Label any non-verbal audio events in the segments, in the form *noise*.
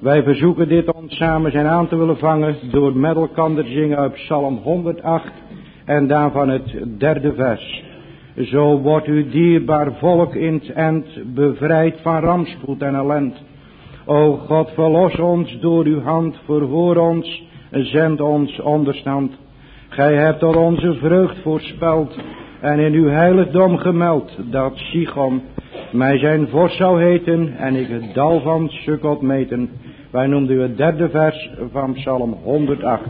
Wij verzoeken dit ons samen zijn aan te willen vangen door met elkaar zingen uit Psalm 108 en daarvan het derde vers. Zo wordt uw dierbaar volk in het end bevrijd van rampspoed en ellend. O God, verlos ons door uw hand, verhoor ons, zend ons onderstand. Gij hebt al onze vreugd voorspeld en in uw heiligdom gemeld dat Sichon mij zijn vorst zou heten en ik het dal van Sukkot meten. Wij noemden u het derde vers van Psalm 108.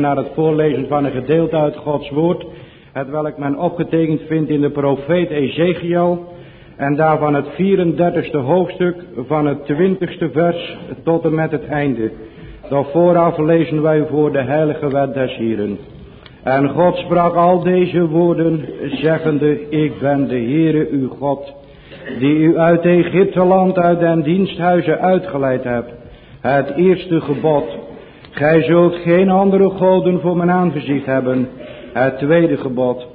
Naar het voorlezen van een gedeelte uit Gods woord, het welk men opgetekend vindt in de profeet Ezekiel, en daarvan het 34ste hoofdstuk van het 20ste vers tot en met het einde. Doch vooraf lezen wij voor de heilige wet des Hieren. En God sprak al deze woorden, zeggende, ik ben de Heere uw God, die u uit Egypte land uit den diensthuizen uitgeleid hebt. Het eerste gebod, Gij zult geen andere goden voor mijn aangezicht hebben. Het tweede gebod.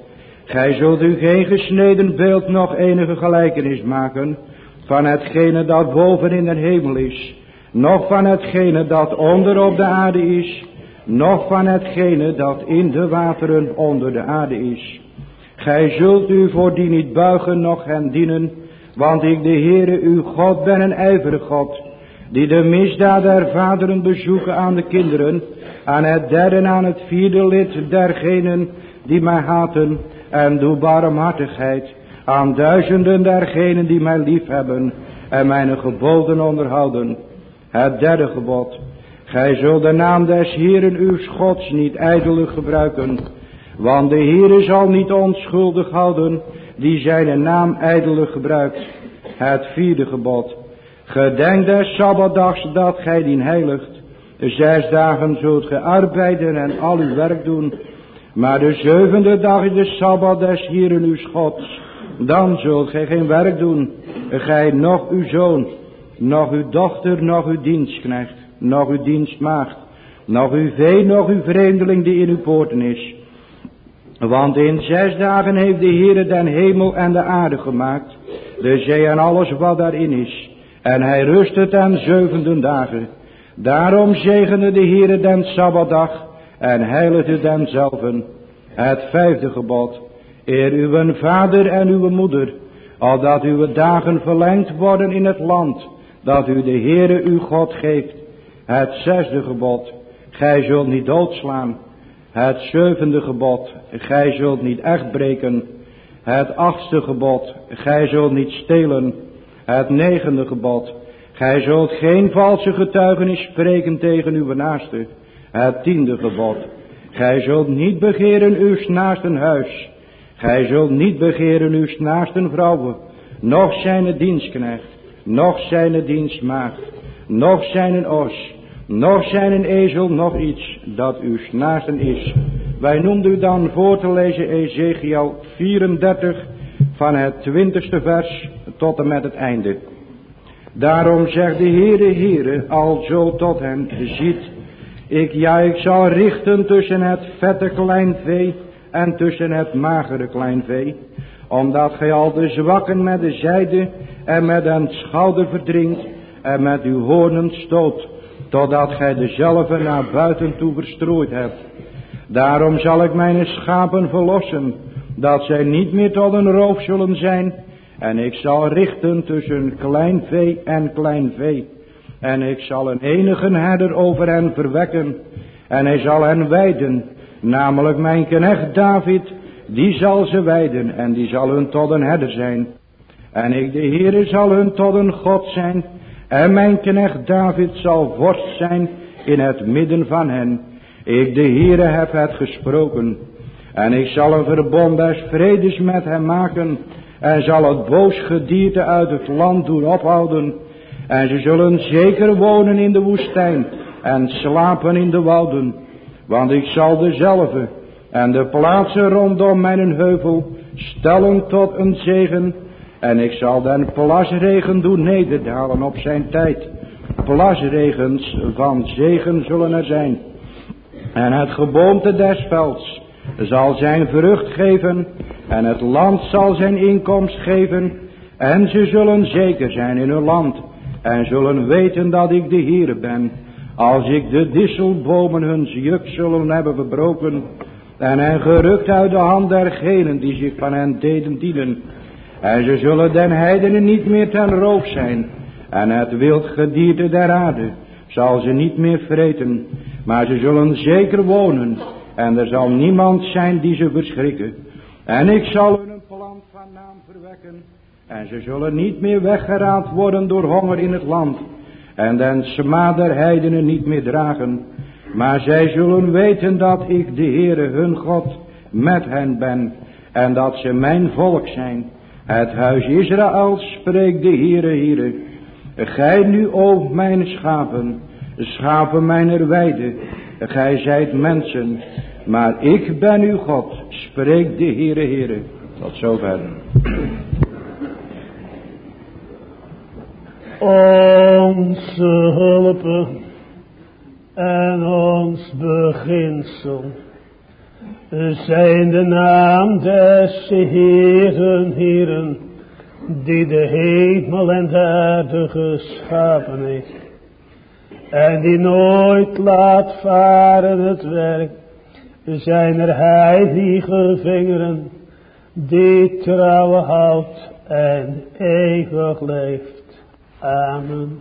Gij zult u geen gesneden beeld nog enige gelijkenis maken van hetgene dat boven in de hemel is, noch van hetgene dat onder op de aarde is, noch van hetgene dat in de wateren onder de aarde is. Gij zult u voor die niet buigen, noch hen dienen, want ik de Heere uw God ben een ijverig God, die de misdaad der vaderen bezoeken aan de kinderen, aan het derde en aan het vierde lid dergenen die mij haten, en doe barmhartigheid aan duizenden dergenen die mij lief hebben en mijn geboden onderhouden. Het derde gebod. Gij zult de naam des Heeren uw Gods niet ijdelig gebruiken, want de Heere zal niet onschuldig houden die zijn naam ijdelig gebruikt. Het vierde gebod. Gedenk des Sabbatdags dat gij dien heiligt. Zes dagen zult ge arbeiden en al uw werk doen. Maar de zevende dag is de Sabbat des Heeren uw Gods. Dan zult gij geen werk doen. Gij nog uw zoon, nog uw dochter, nog uw dienstknecht, nog uw dienstmaagd, nog uw vee, nog uw vreemdeling die in uw poorten is. Want in zes dagen heeft de Heere den hemel en de aarde gemaakt, de zee en alles wat daarin is. En hij rustte ten zevende dagen. Daarom zegende de Heere den Sabbatdag en heiligde denzelven. Het vijfde gebod. Eer uw vader en uw moeder, opdat uw dagen verlengd worden in het land, dat u de Heere uw God geeft. Het zesde gebod. Gij zult niet doodslaan. Het zevende gebod. Gij zult niet echt breken. Het achtste gebod. Gij zult niet stelen. Het negende gebod. Gij zult geen valse getuigenis spreken tegen uw naaste. Het tiende gebod. Gij zult niet begeren uw naasten huis. Gij zult niet begeren uw naasten vrouwen. Nog zijn dienstknecht. Nog zijn dienstmaagd. Nog zijn os. Nog zijn ezel. Nog iets dat uw naasten is. Wij noemden u dan voor te lezen Ezekiel 34 van het twintigste vers tot en met het einde. Daarom zegt de Heere, Heere, al zo tot hen, ziet, ik ja, ik zal richten tussen het vette kleinvee en tussen het magere kleinvee, omdat gij al de zwakken met de zijde en met een schouder verdringt en met uw hoornen stoot, totdat gij dezelfde naar buiten toe verstrooid hebt. Daarom zal ik mijn schapen verlossen, dat zij niet meer tot een roof zullen zijn, en ik zal richten tussen klein vee en klein vee. En ik zal een enige herder over hen verwekken. En hij zal hen wijden. Namelijk mijn knecht David. Die zal ze wijden. En die zal hun tot een herder zijn. En ik de Heere zal hun tot een God zijn. En mijn knecht David zal vorst zijn in het midden van hen. Ik de Heere heb het gesproken. En ik zal een verbond des vredes met hem maken en zal het boos gedierte uit het land doen ophouden. En ze zullen zeker wonen in de woestijn en slapen in de wouden. Want ik zal dezelfde en de plaatsen rondom mijn heuvel stellen tot een zegen. En ik zal den plasregen doen nederdalen op zijn tijd. Plasregens van zegen zullen er zijn. En het geboomte des velds zal zijn vrucht geven en het land zal zijn inkomst geven. En ze zullen zeker zijn in hun land. En zullen weten dat ik de Heer ben. Als ik de disselbomen hun juk zullen hebben verbroken. En hen gerukt uit de hand dergenen die zich van hen deden dienen. En ze zullen den heidenen niet meer ten roof zijn. En het wild gedierte der aarde zal ze niet meer vreten. Maar ze zullen zeker wonen. En er zal niemand zijn die ze verschrikken. En ik zal hun een plan van naam verwekken. En ze zullen niet meer weggeraad worden door honger in het land. En den smaad der heidenen niet meer dragen. Maar zij zullen weten dat ik de Heere hun God met hen ben. En dat ze mijn volk zijn. Het huis Israël spreekt de Heere, Heere. Gij nu, o mijn schapen, schapen mijner weide. Gij zijt mensen, maar ik ben uw God, spreekt de Heere Heere. Tot zover. Onze hulp en ons beginsel zijn de naam des Heeren, Heeren, die de hemel en de aarde geschapen heeft. En die nooit laat varen het werk zijn er heilige vingeren die trouw houdt en eeuwig leeft. Amen.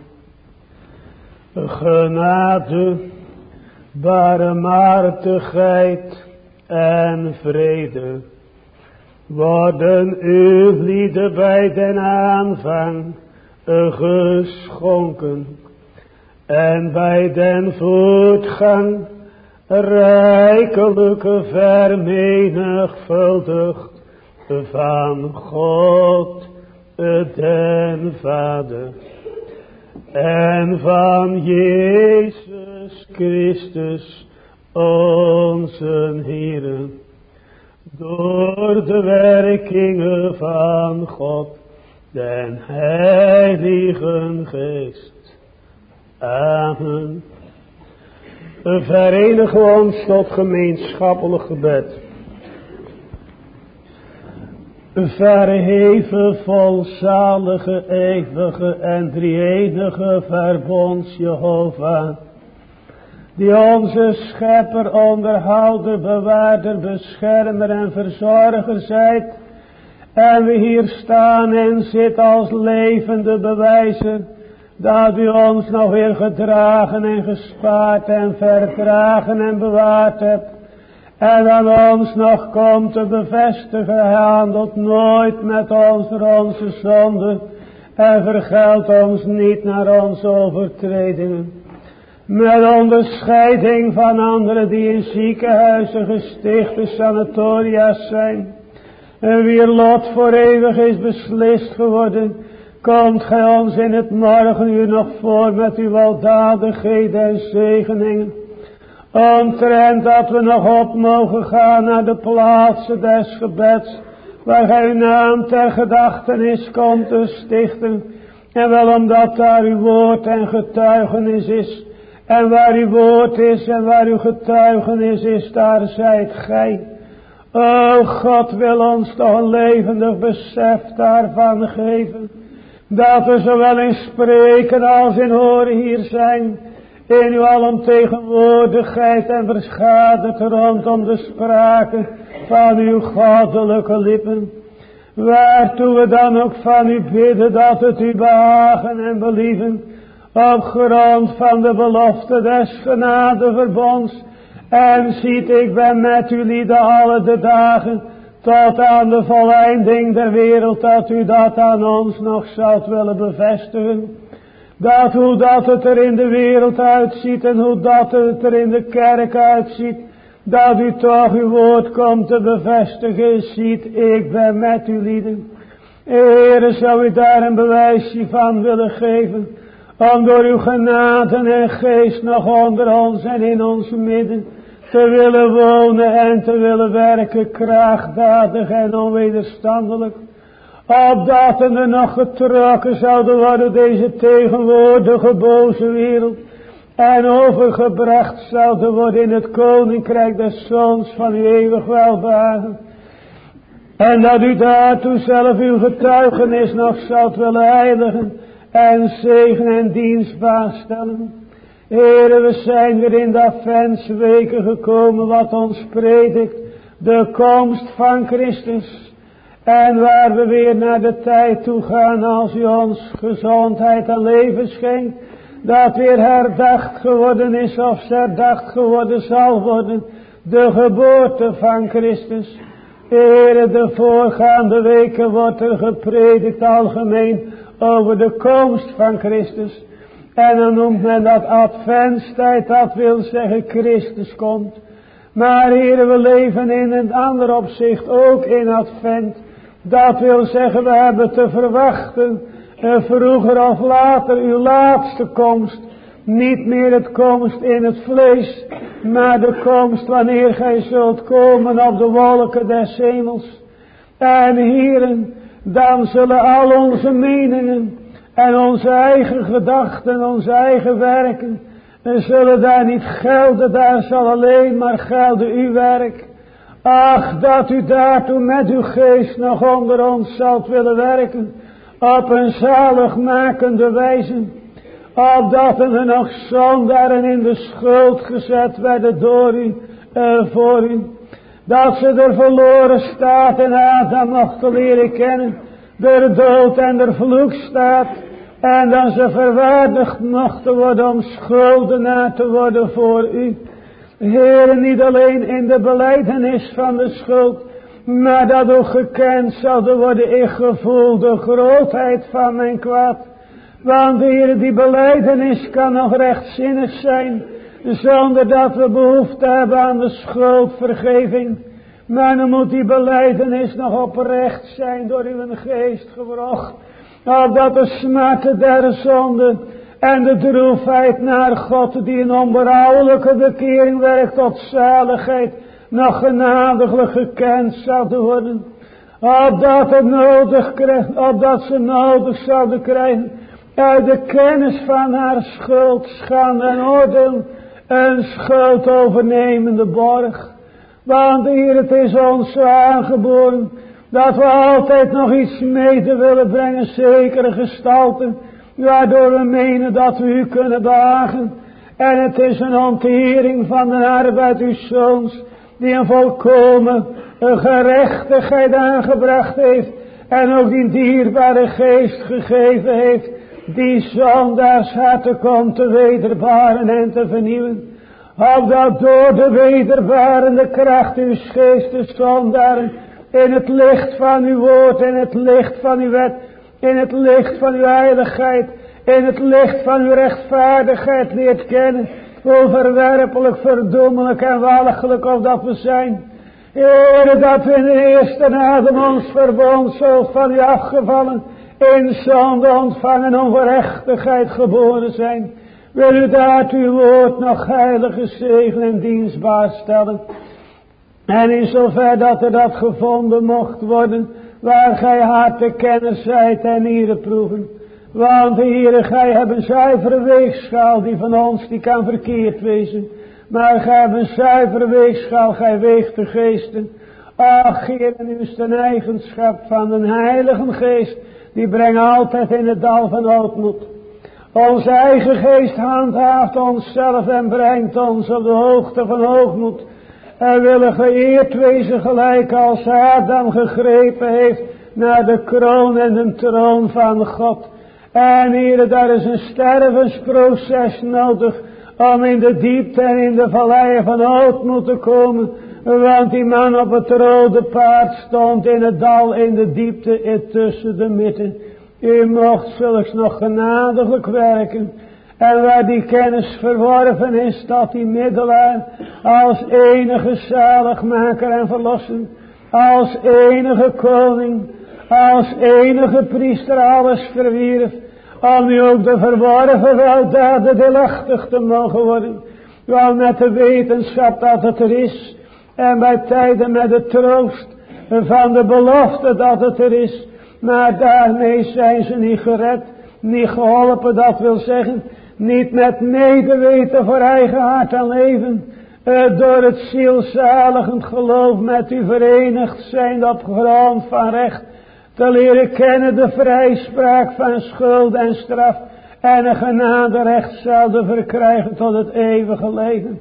Genade, barmhartigheid en vrede worden uw lieden bij den aanvang geschonken En bij den voetgang rijkelijke vermenigvuldigd van God den Vader en van Jezus Christus onze Heer door de werkingen van God den Heiligen Geest. Amen. Verenigen we ons tot gemeenschappelijk gebed. Verheven, volzalige, eeuwige en drieënige verbonds Jehovah. Die onze schepper, onderhouder, bewaarder, beschermer en verzorger zijt. En we hier staan en zitten als levende bewijzen. Dat u ons nog weer gedragen en gespaard en verdragen en bewaard hebt en aan ons nog komt te bevestigen, handelt nooit met ons onze zonden en vergeldt ons niet naar onze overtredingen. Met onderscheiding van anderen die in ziekenhuizen, gestichte sanatoria's zijn, en wier lot voor eeuwig is beslist geworden, komt gij ons in het morgenuur nog voor met uw weldadigheden en zegeningen Omtrent dat we nog op mogen gaan naar de plaatsen des gebeds. Waar gij naam ter gedachtenis komt te stichten. En wel omdat daar uw woord en getuigenis is. En waar uw woord is en waar uw getuigenis is, daar zijt gij. O God wil ons toch levendig besef daarvan geven. Dat we zowel in spreken als in horen hier zijn in uw alomtegenwoordigheid en verschaderd rondom de sprake van uw goddelijke lippen. Waartoe we dan ook van u bidden dat het u behagen en believen op grond van de belofte des genadeverbonds. En ziet, ik ben met u lieden alle de dagen tot aan de volleinding der wereld dat u dat aan ons nog zoudt willen bevestigen. Dat hoe dat het er in de wereld uitziet en hoe dat het er in de kerk uitziet. Dat u toch uw woord komt te bevestigen. Ziet, ik ben met u lieden. Heere, zou u daar een bewijsje van willen geven. Om door uw genade en geest nog onder ons en in ons midden te willen wonen en te willen werken krachtdadig en onwederstandelijk opdat er nog getrokken zouden worden deze tegenwoordige boze wereld. En overgebracht zouden worden in het koninkrijk des zoons van uw eeuwig welbehagen. En dat u daartoe zelf uw getuigenis nog zoudt willen heiligen. En zegen en dienstbaar stellen. Heren, we zijn weer in de adventsweken gekomen wat ons predikt. De komst van Christus. En waar we weer naar de tijd toe gaan als u ons gezondheid en leven schenkt. Dat weer herdacht geworden is of herdacht geworden zal worden. De geboorte van Christus. Ere de voorgaande weken wordt er gepredikt algemeen over de komst van Christus. En dan noemt men dat adventstijd, dat wil zeggen Christus komt. Maar heren, we leven in een ander opzicht ook in advent. Dat wil zeggen, we hebben te verwachten, uh, vroeger of later, uw laatste komst. Niet meer het komst in het vlees, maar de komst wanneer gij zult komen op de wolken des hemels. En heren, dan zullen al onze meningen en onze eigen gedachten, onze eigen werken, en zullen daar niet gelden, daar zal alleen maar gelden uw werk. Ach, dat u daartoe met uw geest nog onder ons zult willen werken. Op een zaligmakende wijze. Opdat er nog zondaren in de schuld gezet werden door u, voor u. Dat ze er verloren staat en Adam mochten leren kennen. De dood en de vloek staat. En dan ze verwaardigd mochten worden om schuldenaar te worden voor u. Heer, niet alleen in de beleidenis van de schuld, maar dat ook gekend zouden worden, ik gevoel de grootheid van mijn kwaad. Want Heer, die beleidenis kan nog rechtzinnig zijn, zonder dat we behoefte hebben aan de schuldvergeving. Maar dan moet die beleidenis nog oprecht zijn door uw geest gewrocht. Opdat de smarten der zonde en de droefheid naar God die een onberouwelijke bekering werkt tot zaligheid nog genadiglijk gekend zouden worden. Opdat het nodig krijgt, opdat ze nodig zouden krijgen uit de kennis van haar schuld, schande en oordeel een schuld overnemende borg. Want hier het is ons zo aangeboren dat we altijd nog iets mee te willen brengen, zekere gestalten, waardoor we menen dat we u kunnen behagen. En het is een ontering van de arbeid uw zoons, die een volkomen gerechtigheid aangebracht heeft, en ook die dierbare geest gegeven heeft, die zondaars harten komt te wederbaren en te vernieuwen. Opdat door de wederbarende kracht uw geestes zondaren in het licht van uw woord, in het licht van uw wet, in het licht van uw heiligheid, in het licht van uw rechtvaardigheid leert kennen, hoe verwerpelijk, verdoemelijk en walgelijk of dat we zijn. Heer, dat we in de eerste adem ons verbond zo van u afgevallen, in zonde ontvangen, ongerechtigheid geboren zijn. Wil u daar uw woord nog heilige zegen en dienstbaar stellen. En in zover dat er dat gevonden mocht worden, waar gij harte kennis zijt en hier proeven. Want hier, gij hebt een zuivere weegschaal die van ons, die kan verkeerd wezen. Maar gij hebt een zuivere weegschaal, gij weegt de geesten. Ach, Heer, en u is een eigenschap van een heilige geest, die brengt altijd in het dal van ootmoed. Onze eigen geest handhaaft onszelf en brengt ons op de hoogte van hoogmoed. En willen geëerd wezen gelijk als Adam gegrepen heeft naar de kroon en de troon van God. En hier, daar is een stervensproces nodig om in de diepte en in de valleien van hoogmoed te komen. Want die man op het rode paard stond in het dal in de diepte tussen de midden. U mocht zulks nog genadiglijk werken. En waar die kennis verworven is, dat die middelaar als enige zaligmaker en verlosser, als enige koning, als enige priester alles verwierf, om u ook de verworven weldaden deelachtig te mogen worden. Wel met de wetenschap dat het er is, en bij tijden met de troost van de belofte dat het er is, maar daarmee zijn ze niet gered, niet geholpen, dat wil zeggen, niet met medeweten voor eigen hart en leven, uh, door het zielzaligend geloof met u verenigd zijn op grond van recht, te leren kennen de vrijspraak van schuld en straf, en een genaderecht zouden verkrijgen tot het eeuwige leven.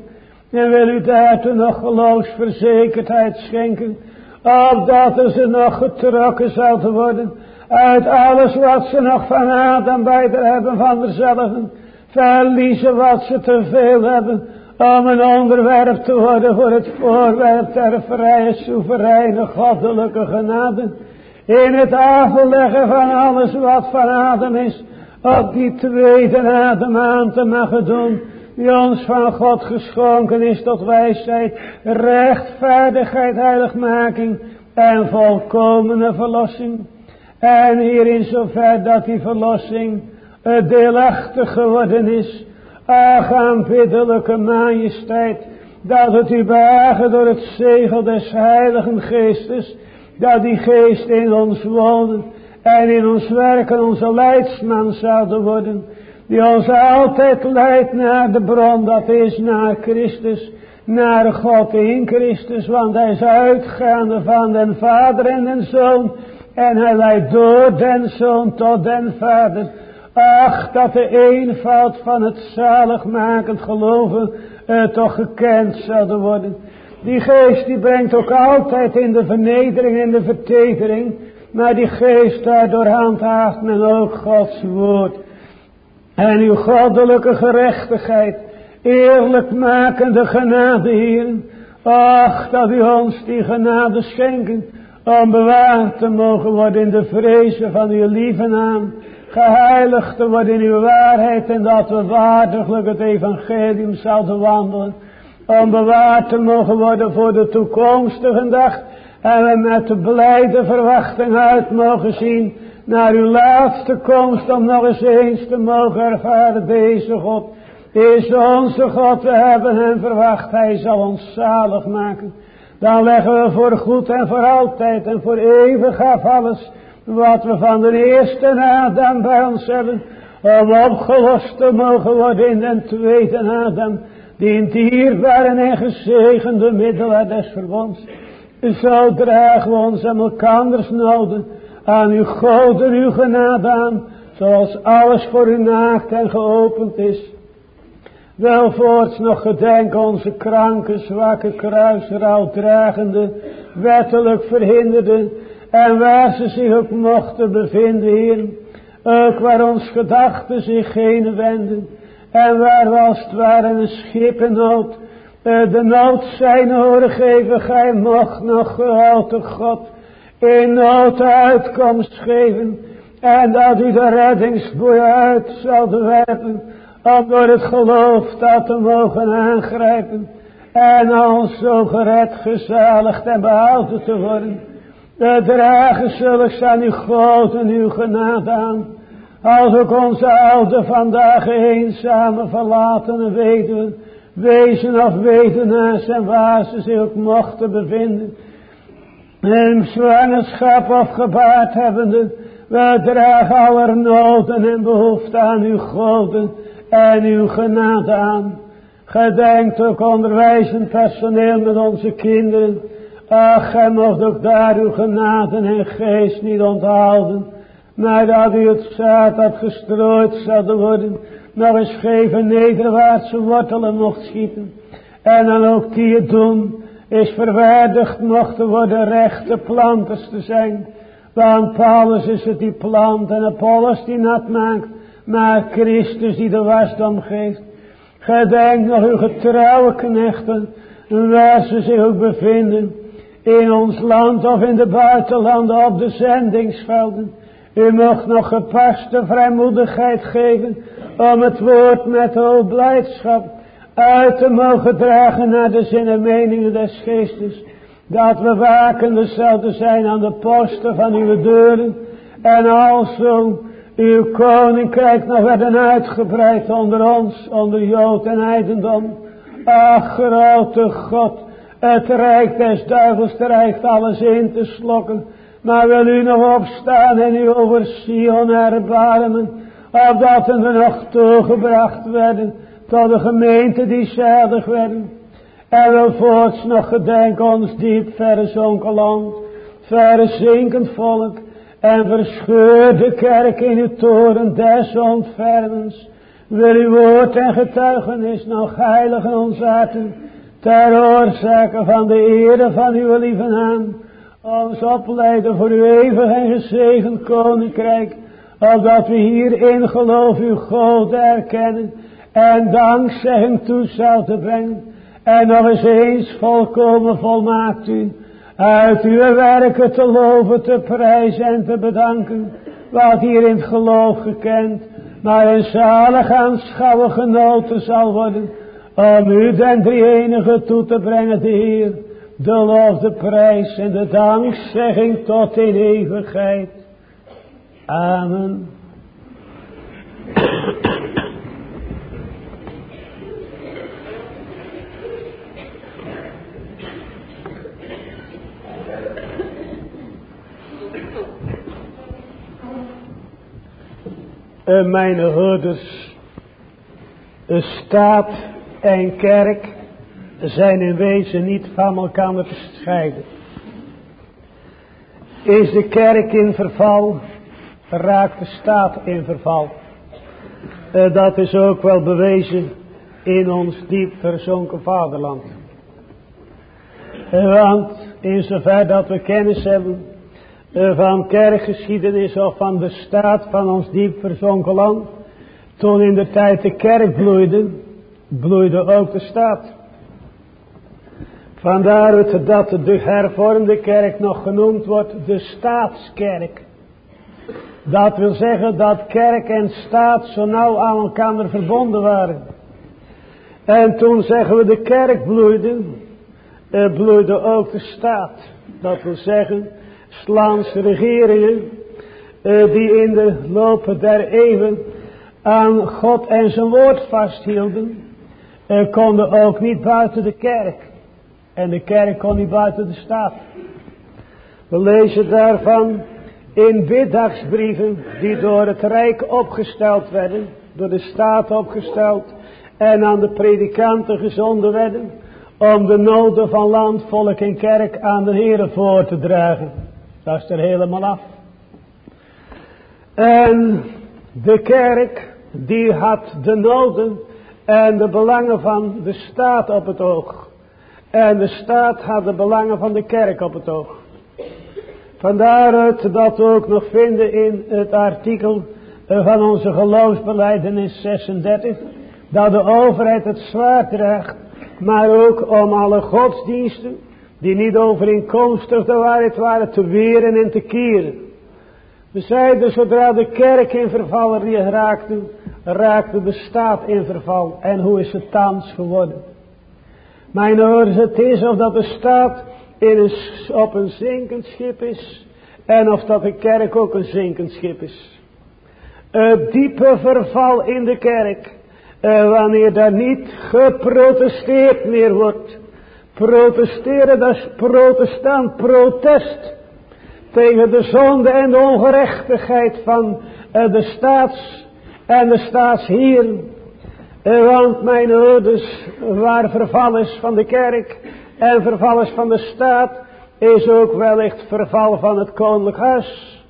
En wil u daartoe nog geloofsverzekerdheid schenken, opdat ze nog getrokken zouden worden uit alles wat ze nog van Adam bij hebben van derzelven. Verliezen wat ze te veel hebben om een onderwerp te worden voor het voorwerp der vrije, soevereine, goddelijke genade. In het afleggen van alles wat van Adam is, op die tweede adem aan te mogen doen die ons van God geschonken is tot wijsheid, rechtvaardigheid, heiligmaking en volkomene verlossing. En hierin zover dat die verlossing deelachtig geworden is, aanbiddelijke majesteit, dat het u behagen door het zegel des heiligen geestes, dat die geest in ons wonen en in ons werken onze leidsman zouden worden, die ons altijd leidt naar de bron, dat is naar Christus, naar God in Christus, want hij is uitgaande van den Vader en den Zoon, en hij leidt door den Zoon tot den Vader. Ach, dat de eenvoud van het zaligmakend geloven uh, toch gekend zouden worden. Die geest die brengt ook altijd in de vernedering en de vertedering. Maar die geest daardoor handhaaft men ook Gods woord. En uw goddelijke gerechtigheid, eerlijk makende genade, Heer. Ach, dat u ons die genade schenken, om bewaard te mogen worden in de vrezen van uw lieve naam. geheiligd te worden in uw waarheid en dat we waardiglijk het evangelium zouden wandelen. Om bewaard te mogen worden voor de toekomstige dag. En we met de blijde verwachting uit mogen zien naar uw laatste komst om nog eens eens te mogen ervaren deze God. Is onze God, we hebben hem verwacht, hij zal ons zalig maken. Dan leggen we voor goed en voor altijd en voor eeuwig af alles wat we van de eerste Adam bij ons hebben, om opgelost te mogen worden in de tweede Adam, die in dierbare en gezegende middelen des verbonds. Zo dragen we ons aan elkanders noden, aan uw God en uw genade aan, zoals alles voor u naakt en geopend is. Wel voorts nog gedenk onze kranke, zwakke, kruisrouw dragende, wettelijk verhinderde, en waar ze zich ook mochten bevinden, Heer. Ook waar ons gedachten zich heen wenden. En waar we als het ware een schip in nood, eh, de nood zijn horen geven. Gij mocht nog grote God in nood uitkomst geven. En dat u de reddingsboeien uit zal werpen. Om door het geloof dat te mogen aangrijpen. En ons zo gered, gezaligd en behouden te worden. De dragen zulks aan uw God en uw genade aan. Als ook onze oude vandaag eenzame verlatene weduwen, wezen of weduwnaars en waar ze zich ook mochten bevinden. In zwangerschap of gebaard hebbende, we dragen aller noden en behoeften aan uw goden en uw genade aan. Gedenkt ook onderwijzend personeel met onze kinderen, Ach, gij mocht ook daar uw genade en geest niet onthouden. Maar dat u het zaad dat gestrooid zou worden, nog eens geven nederwaartse wortelen mocht schieten. En dan ook die het doen, is verwaardigd mochten worden rechte planters te zijn. Want Paulus is het die plant en Apollos die nat maakt, maar Christus die de wasdom geeft. Gedenk nog uw getrouwe knechten, waar ze zich ook bevinden in ons land of in de buitenlanden op de zendingsvelden. U mocht nog gepaste vrijmoedigheid geven om het woord met hoop blijdschap uit te mogen dragen naar de zin en meningen des geestes. Dat we wakende zouden zijn aan de posten van uw deuren en alzo uw koninkrijk nog werden uitgebreid onder ons, onder Jood en Heidendom. Ach, grote God, het rijk des duivels dreigt alles in te slokken. Maar wil u nog opstaan en u over Sion erbarmen. Opdat we nog toegebracht werden tot de gemeente die zalig werden. En wil voorts nog gedenken ons diep verzonken land. Verzinkend volk. En verscheurde kerk in uw toren des ontfermens. Wil uw woord en getuigenis nog heiligen ons harten ter oorzake van de ere van uw lieve naam, ons opleiden voor uw eeuwig en gezegend koninkrijk, opdat we hierin geloof uw God erkennen en dankzegging toe zouden brengen, en nog eens eens volkomen volmaakt u, uit uw werken te loven, te prijzen en te bedanken, wat hier in het geloof gekend, maar een zalig aanschouwen genoten zal worden, om u den drie enige toe te brengen, de Heer, de lof, de prijs en de dankzegging tot in eeuwigheid. Amen. En mijn houders, staat en kerk zijn in wezen niet van elkaar te scheiden. Is de kerk in verval, raakt de staat in verval. Uh, dat is ook wel bewezen in ons diep verzonken vaderland. Uh, want in zover dat we kennis hebben van kerkgeschiedenis of van de staat van ons diep verzonken land, toen in de tijd de kerk bloeide, bloeide ook de staat. Vandaar dat de hervormde kerk nog genoemd wordt de staatskerk. Dat wil zeggen dat kerk en staat zo nauw aan elkaar verbonden waren. En toen zeggen we de kerk bloeide, er bloeide ook de staat. Dat wil zeggen, Slaanse regeringen, eh, die in de lopen der eeuwen aan God en zijn woord vasthielden, eh, konden ook niet buiten de kerk. En de kerk kon niet buiten de staat. We lezen daarvan in biddagsbrieven die door het Rijk opgesteld werden, door de staat opgesteld en aan de predikanten gezonden werden, om de noden van land, volk en kerk aan de Heer voor te dragen. Dat is er helemaal af. En de kerk, die had de noden en de belangen van de staat op het oog. En de staat had de belangen van de kerk op het oog. Vandaar dat we ook nog vinden in het artikel van onze geloofsbeleidenis 36. Dat de overheid het zwaar draagt. Maar ook om alle godsdiensten die niet overeenkomstig de waarheid waren te weren en te keren. We zeiden zodra de kerk in verval raakte, raakte de staat in verval. En hoe is het thans geworden? Mijn ouders, het is of dat de staat in een, op een zinkend schip is. En of dat de kerk ook een zinkend schip is. Het diepe verval in de kerk. Eh, wanneer daar niet geprotesteerd meer wordt. Protesteren, dat is protestant, protest. Tegen de zonde en de ongerechtigheid van uh, de staats en de staatshieren. Uh, want mijn ouders, waar verval is van de kerk en verval is van de staat, is ook wellicht verval van het koninklijk huis.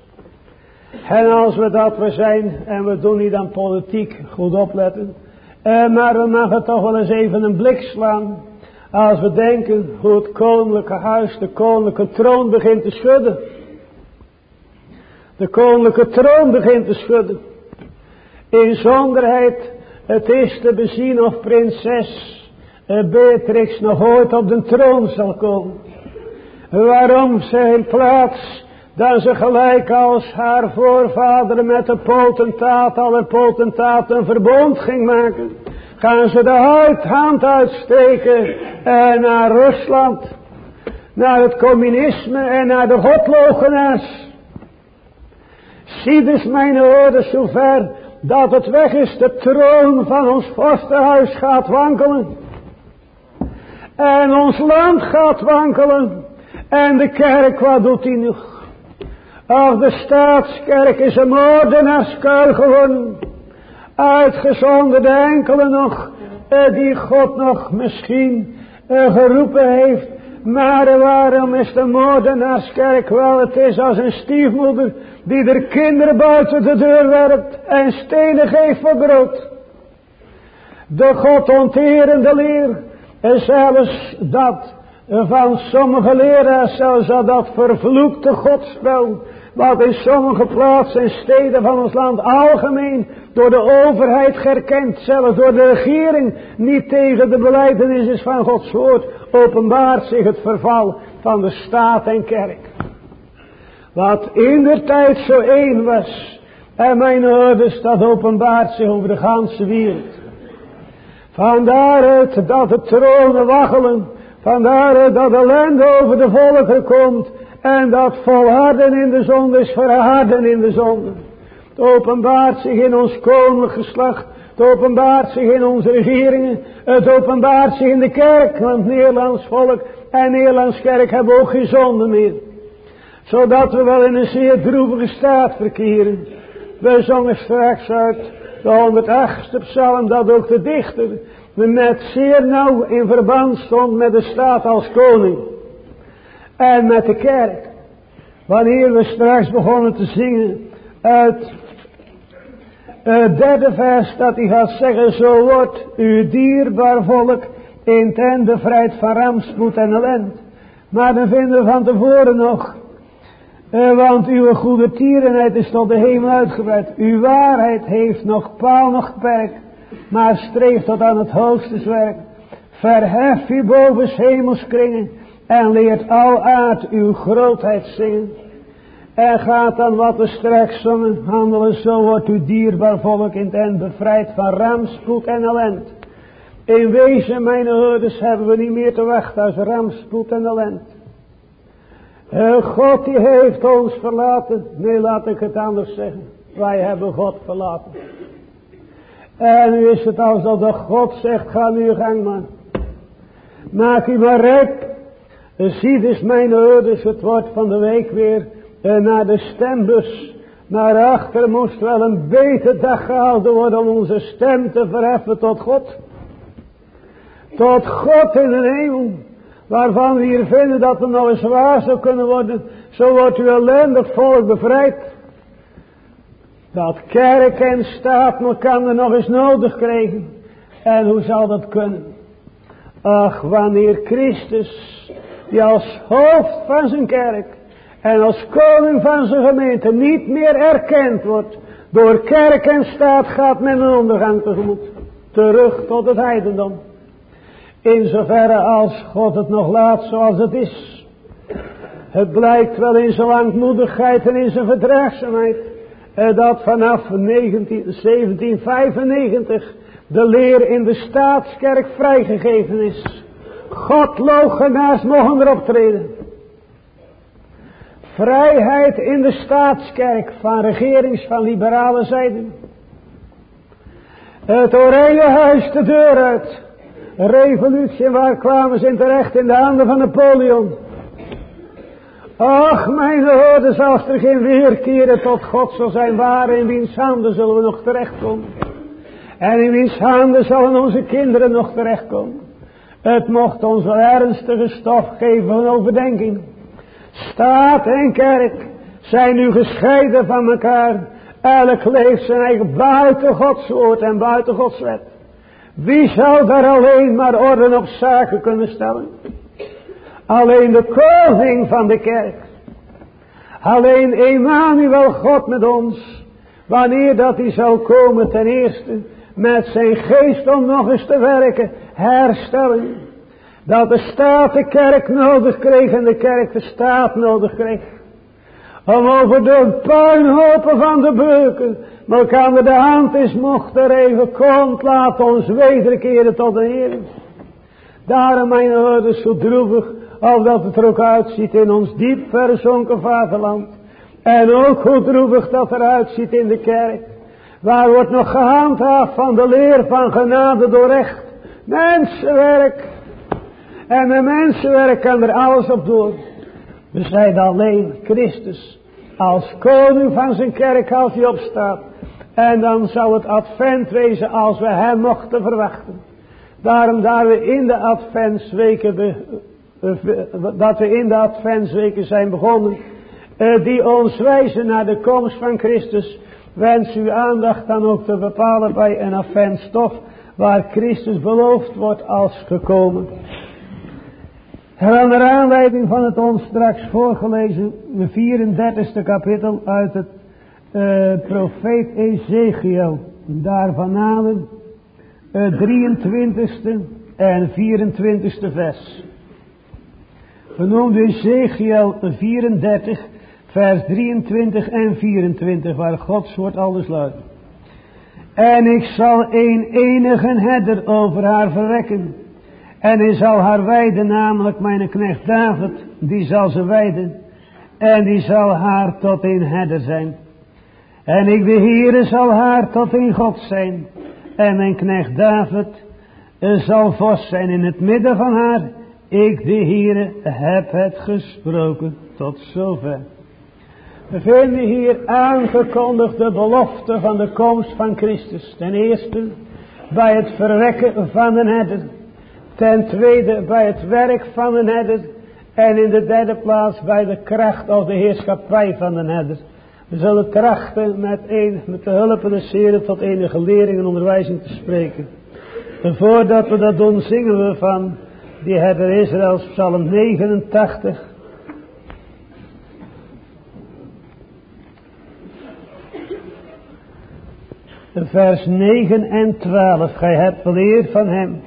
En als we dat we zijn, en we doen niet aan politiek, goed opletten, eh, maar we mogen toch wel eens even een blik slaan, als we denken hoe het koninklijke huis, de koninklijke troon begint te schudden. De koninklijke troon begint te schudden. In zonderheid, het is te bezien of prinses eh, Beatrix nog ooit op de troon zal komen. Waarom ze in plaats dat ze gelijk als haar voorvader met de potentaat, alle potentaten verbond ging maken. Gaan ze de hand uitsteken en naar Rusland. Naar het communisme en naar de godlogenaars. Zie dus mijn oren zover dat het weg is. De troon van ons vorstenhuis gaat wankelen. En ons land gaat wankelen. En de kerk, wat doet hij nog? Ach, de staatskerk is een moordenaarskuil geworden. Uitgezonden de enkele nog, eh, die God nog misschien eh, geroepen heeft. Maar waarom is de moordenaarskerk wel? Het is als een stiefmoeder die de kinderen buiten de deur werpt en stenen geeft voor brood. De God onterende leer. En zelfs dat van sommige leraars, zelfs dat vervloekte godspel, wat in sommige plaatsen en steden van ons land algemeen door de overheid gerkend, zelfs door de regering, niet tegen de beleidenis is van Gods woord, openbaart zich het verval van de staat en kerk. Wat in de tijd zo één was, en mijn ouders, dat openbaart zich over de ganse wereld. Vandaaruit dat de tronen waggelen, vandaaruit dat ellende over de volken komt, en dat volharden in de zonde is verharden in de zonde. Het openbaart zich in ons koninklijk geslacht. Het openbaart zich in onze regeringen. Het openbaart zich in de kerk. Want Nederlands volk en Nederlands kerk hebben ook geen zonde meer. Zodat we wel in een zeer droevige staat verkeren. We zongen straks uit de 108e psalm dat ook de dichter met zeer nauw in verband stond met de staat als koning en met de kerk. Wanneer we straks begonnen te zingen uit het derde vers dat hij gaat zeggen, zo wordt uw dierbaar volk in ten bevrijd van rampspoed en ellende. Maar dan vinden we van tevoren nog, eh, want uw goede tierenheid is tot de hemel uitgebreid. Uw waarheid heeft nog paal nog perk, maar streeft tot aan het hoogste zwerk. Verhef u boven hemels kringen en leert al aard uw grootheid zingen. En gaat dan wat de straks handelen, zo wordt u dierbaar volk in het bevrijd van rampspoed en ellend. In wezen, mijn herders, hebben we niet meer te wachten als rampspoed en ellend. God die heeft ons verlaten. Nee, laat ik het anders zeggen. Wij hebben God verlaten. En nu is het als dat de God zegt, ga nu gang man. Maak u maar rijp. Zie dus mijn herders, het wordt van de week weer eh, naar de stembus. Naar achter moest wel een beter dag gehouden worden om onze stem te verheffen tot God. Tot God in de hemel. Waarvan we hier vinden dat het nog eens waar zou kunnen worden. Zo wordt u ellendig volk bevrijd. Dat kerk en staat elkaar nog eens nodig krijgen. En hoe zal dat kunnen? Ach, wanneer Christus, die als hoofd van zijn kerk en als koning van zijn gemeente niet meer erkend wordt, door kerk en staat gaat men een ondergang tegemoet. Terug tot het heidendom. In zoverre als God het nog laat zoals het is. Het blijkt wel in zijn langmoedigheid en in zijn verdraagzaamheid. Eh, dat vanaf 19, 1795 de leer in de staatskerk vrijgegeven is. Godlogenaars mogen erop treden. Vrijheid in de staatskerk van regerings van liberale zijde. Het Oranjehuis de deur uit. Revolutie, waar kwamen ze in terecht in de handen van Napoleon. Ach, mijn hoorders, als er geen weerkeren tot God zal zijn, waar in wiens handen zullen we nog terechtkomen? En in wiens handen zullen onze kinderen nog terechtkomen? Het mocht ons ernstige stof geven van overdenking. Staat en kerk zijn nu gescheiden van elkaar. Elk leeft zijn eigen buiten Gods woord en buiten Gods wet. Wie zou daar alleen maar orde op zaken kunnen stellen? Alleen de koning van de kerk. Alleen Emmanuel God met ons. Wanneer dat hij zou komen ten eerste. Met zijn geest om nog eens te werken. Herstellen. Dat de staat de kerk nodig kreeg en de kerk de staat nodig kreeg. Om over de puinhopen van de beuken. Elkaar de hand is mocht er even komt. Laat ons wederkeren tot de Heer. Daarom mijn ouders zo droevig of dat het er ook uitziet in ons diep verzonken vaderland. En ook hoe droevig dat eruit ziet in de kerk. Waar wordt nog gehandhaafd van de leer van genade door recht. Mensenwerk. En met mensenwerk kan er alles op doen. We zijn alleen Christus. Als koning van zijn kerk als hij opstaat. En dan zou het advent wezen als we hem mochten verwachten. Daarom daar we in de adventsweken dat we in de adventsweken zijn begonnen, eh, die ons wijzen naar de komst van Christus, wens uw aandacht dan ook te bepalen bij een adventstof waar Christus beloofd wordt als gekomen. En naar aanleiding van het ons straks voorgelezen 34e kapitel uit het uh, profeet Ezekiel, daarvan het 23e en 24e vers. Genoemd Ezekiel 34, vers 23 en 24, waar Gods woord alles luidt. En ik zal een enige herder over haar verwekken. En hij zal haar wijden, namelijk mijn knecht David, die zal ze wijden. En die zal haar tot een herder zijn. En ik de Heere zal haar tot een God zijn. En mijn knecht David zal vos zijn in het midden van haar. Ik, de Heere, heb het gesproken tot zover. We vinden hier aangekondigd de belofte van de komst van Christus. Ten eerste bij het verwekken van een herder. Ten tweede bij het werk van een herder. En in de derde plaats bij de kracht of de heerschappij van een herder. We zullen trachten met, met de hulp van de Seren tot enige lering en onderwijzing te spreken. En voordat we dat doen zingen we van die herder Israëls, Psalm 89. Vers 9 en 12. Gij hebt geleerd van hem,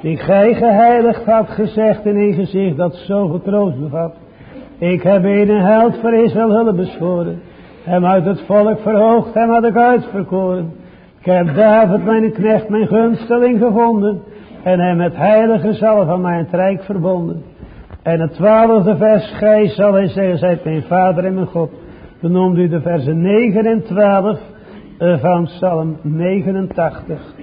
die gij geheiligd had gezegd in een gezicht dat zo getroost bevat. Ik heb een held voor Israël hulp beschoren. Hem uit het volk verhoogd, hem had ik uitverkoren. Ik heb David mijn knecht, mijn gunsteling gevonden. En hem met heilige zalf van mijn rijk verbonden. En het twaalfde vers, gij zal hij zeggen, zijt mijn vader en mijn God. Dan noemt u de versen 9 en 12 eh, van Psalm 89.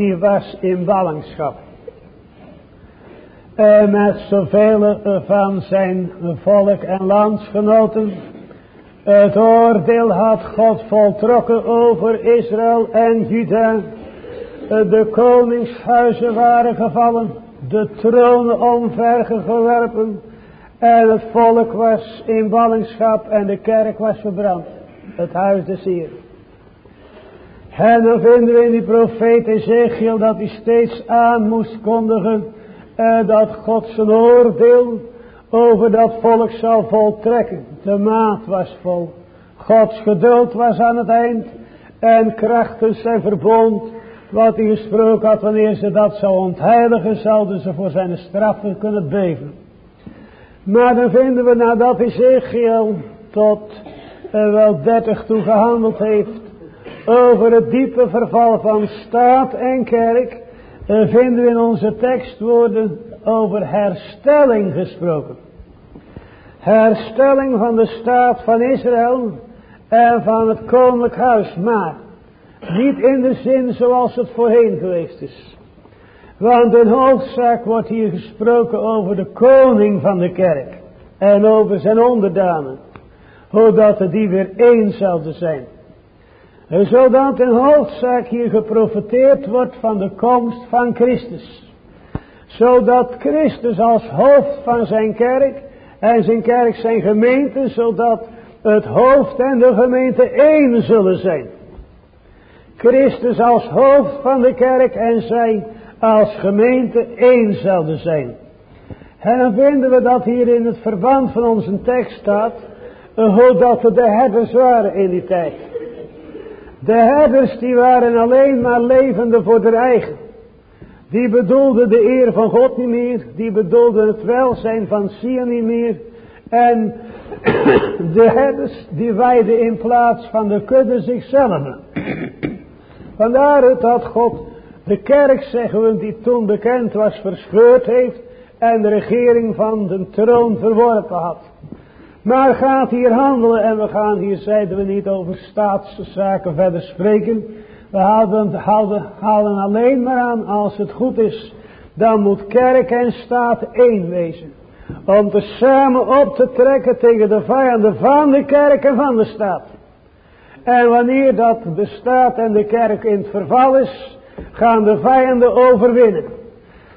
Die was in ballingschap. En met zoveel van zijn volk en landsgenoten. Het oordeel had God voltrokken over Israël en Juda. De koningshuizen waren gevallen. De tronen omvergewerpen. En het volk was in ballingschap en de kerk was verbrand. Het huis des Heer. En dan vinden we in die profeet Ezekiel dat hij steeds aan moest kondigen eh, dat God zijn oordeel over dat volk zal voltrekken. De maat was vol. Gods geduld was aan het eind. En krachtens zijn verbond. Wat hij gesproken had wanneer ze dat zou ontheiligen. Zouden ze voor zijn straffen kunnen beven. Maar dan vinden we nadat Ezekiel tot uh, wel dertig toe gehandeld heeft. Over het diepe verval van staat en kerk vinden we in onze tekstwoorden over herstelling gesproken. Herstelling van de staat van Israël en van het koninklijk huis, maar niet in de zin zoals het voorheen geweest is. Want in hoofdzaak wordt hier gesproken over de koning van de kerk en over zijn onderdanen, zodat die weer één zouden zijn zodat in hoofdzaak hier geprofiteerd wordt van de komst van Christus. Zodat Christus als hoofd van zijn kerk en zijn kerk zijn gemeente, zodat het hoofd en de gemeente één zullen zijn. Christus als hoofd van de kerk en zij als gemeente één zouden zijn. En dan vinden we dat hier in het verband van onze tekst staat, hoe dat de herders waren in die tijd. De herders die waren alleen maar levende voor de eigen. Die bedoelden de eer van God niet meer. Die bedoelden het welzijn van Sion niet meer. En *coughs* de herders die wijden in plaats van de kudde zichzelf. Vandaar dat God de kerk, zeggen we, die toen bekend was, verscheurd heeft. En de regering van de troon verworpen had. Maar gaat hier handelen en we gaan hier, zeiden we niet, over staatszaken verder spreken. We houden, houden, houden alleen maar aan als het goed is. Dan moet kerk en staat één wezen. Om te samen op te trekken tegen de vijanden van de kerk en van de staat. En wanneer dat de staat en de kerk in het verval is, gaan de vijanden overwinnen.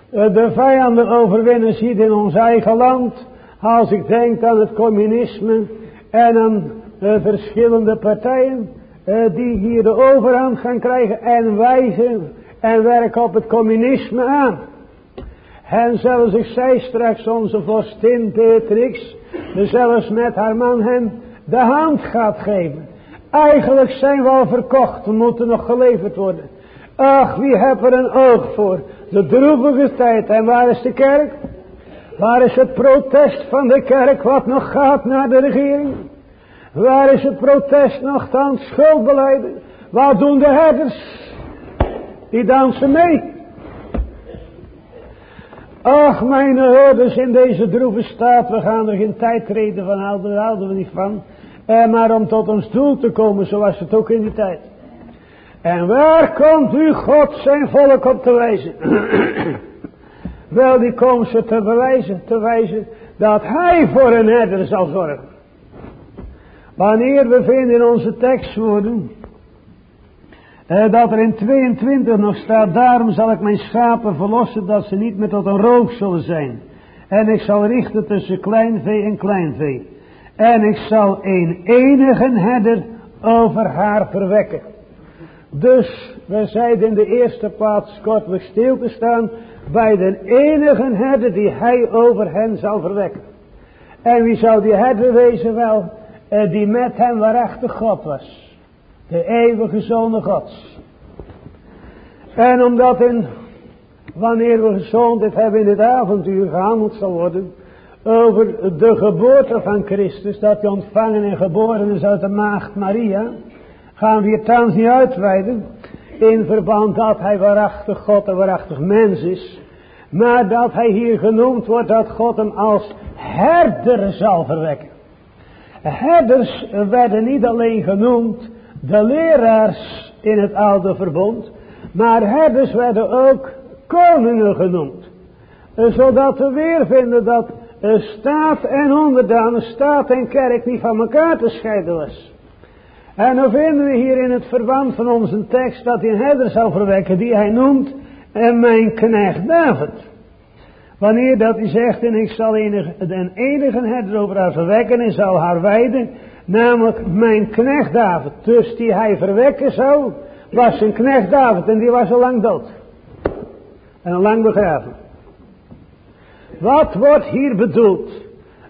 De vijanden overwinnen ziet in ons eigen land als ik denk aan het communisme en aan de verschillende partijen uh, die hier de overhand gaan krijgen en wijzen en werken op het communisme aan. En zelfs ik zei straks onze vorstin Beatrix, zelfs met haar man hem de hand gaat geven. Eigenlijk zijn we al verkocht, we moeten nog geleverd worden. Ach, wie heeft er een oog voor? De droevige tijd. En waar is de kerk? Waar is het protest van de kerk wat nog gaat naar de regering? Waar is het protest nog aan schuldbeleiden? Waar doen de herders? Die dansen mee. Ach, mijn herders in deze droeve staat, we gaan er geen tijd treden van, houden, houden we niet van. Eh, maar om tot ons doel te komen, zoals het ook in die tijd. En waar komt u God zijn volk op te wijzen? *clears throat* Wel, die komt ze te bewijzen, te wijzen dat hij voor een herder zal zorgen. Wanneer we vinden in onze tekstwoorden eh, dat er in 22 nog staat, daarom zal ik mijn schapen verlossen dat ze niet meer tot een roof zullen zijn. En ik zal richten tussen klein vee en klein vee. En ik zal een enige herder over haar verwekken. Dus, we zeiden in de eerste plaats kortelijk stil te staan bij de enige herder die hij over hen zal verwekken. En wie zou die herder wezen wel? Eh, die met hem waarachtig God was. De eeuwige Zoon Gods. En omdat in, wanneer we gezondheid hebben in het avontuur gehandeld zal worden, over de geboorte van Christus, dat hij ontvangen en geboren is uit de maagd Maria, gaan we hier thans niet uitweiden, in verband dat hij waarachtig God en waarachtig mens is. Maar dat hij hier genoemd wordt dat God hem als herder zal verwekken. Herders werden niet alleen genoemd, de leraars in het oude verbond. Maar herders werden ook koningen genoemd. Zodat we weer vinden dat staat en onderdanen, staat en kerk niet van elkaar te scheiden was. En dan vinden we hier in het verband van onze tekst dat hij herder zal verwekken die hij noemt en mijn knecht David. Wanneer dat hij zegt en ik zal enige, een enige herder over haar verwekken en zal haar wijden, namelijk mijn knecht David. Dus die hij verwekken zou, was zijn knecht David en die was al lang dood. En al lang begraven. Wat wordt hier bedoeld?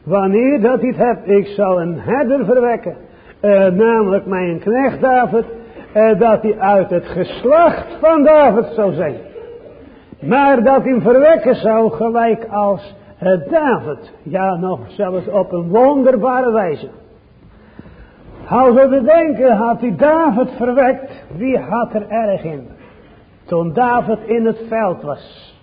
Wanneer dat hij het hebt, ik zal een herder verwekken uh, namelijk mijn knecht David, uh, dat hij uit het geslacht van David zou zijn. Maar dat hij verwekken zou gelijk als het David. Ja, nog zelfs op een wonderbare wijze. Als we bedenken, had hij David verwekt, wie had er erg in? Toen David in het veld was.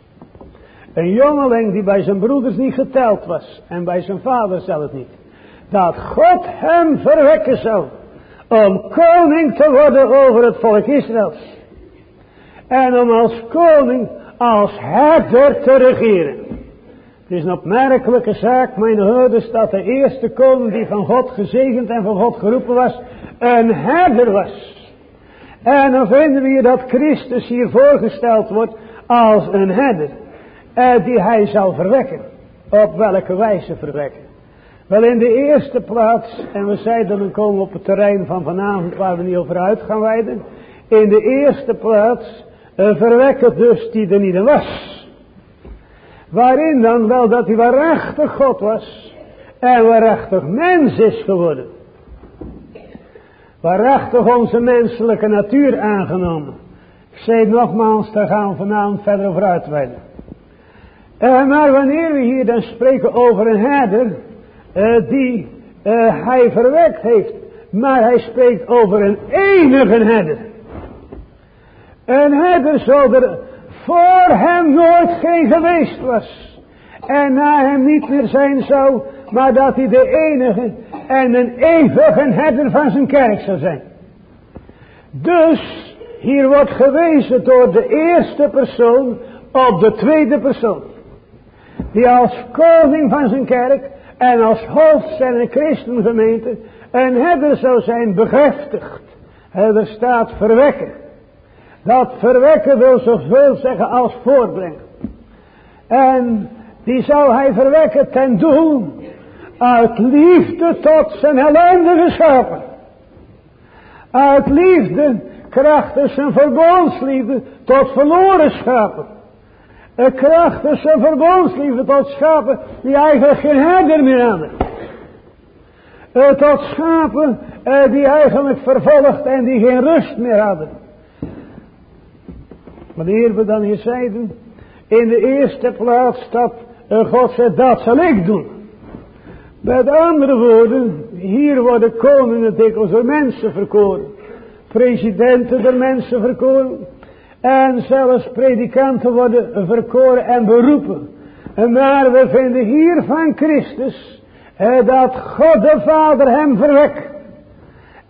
Een jongeling die bij zijn broeders niet geteld was. En bij zijn vader zelfs niet dat God hem verwekken zou om koning te worden over het volk Israëls. En om als koning, als herder te regeren. Het is een opmerkelijke zaak, mijn houders, dat de eerste koning die van God gezegend en van God geroepen was, een herder was. En dan vinden we hier dat Christus hier voorgesteld wordt als een herder, eh, die hij zal verwekken. Op welke wijze verwekken? Wel in de eerste plaats, en we zeiden dan komen op het terrein van vanavond waar we niet over uit gaan wijden. In de eerste plaats een verwekker dus die er niet was. Waarin dan wel dat hij waarachtig God was en waarachtig mens is geworden. Waarachtig onze menselijke natuur aangenomen. Ik zei nogmaals, daar gaan we vanavond verder over uitweiden. Uh, maar wanneer we hier dan spreken over een herder, die uh, hij verwekt heeft. Maar hij spreekt over een enige herder. Een herder zo er voor hem nooit geen geweest was. En na hem niet meer zijn zou, maar dat hij de enige en een eeuwige herder van zijn kerk zou zijn. Dus hier wordt gewezen door de eerste persoon op de tweede persoon. Die als koning van zijn kerk en als hoofd zijn een christengemeente een herder zou zijn begreftigd. Er staat verwekken. Dat verwekken wil zoveel zeggen als voortbrengen. En die zou hij verwekken ten doel uit liefde tot zijn ellendige schapen. Uit liefde krachtens zijn verbondsliefde tot verloren Een krachtig zijn verbondsliefde tot schapen die eigenlijk geen herder meer hadden. Uh, tot schapen uh, die eigenlijk vervolgd en die geen rust meer hadden. Wanneer we dan hier zeiden, in de eerste plaats dat uh, God zei, dat zal ik doen. Met andere woorden, hier worden koningen dikwijls door mensen verkoren. Presidenten door mensen verkoren. En zelfs predikanten worden verkoren en beroepen. Maar we vinden hier van Christus dat God de Vader hem verwekt.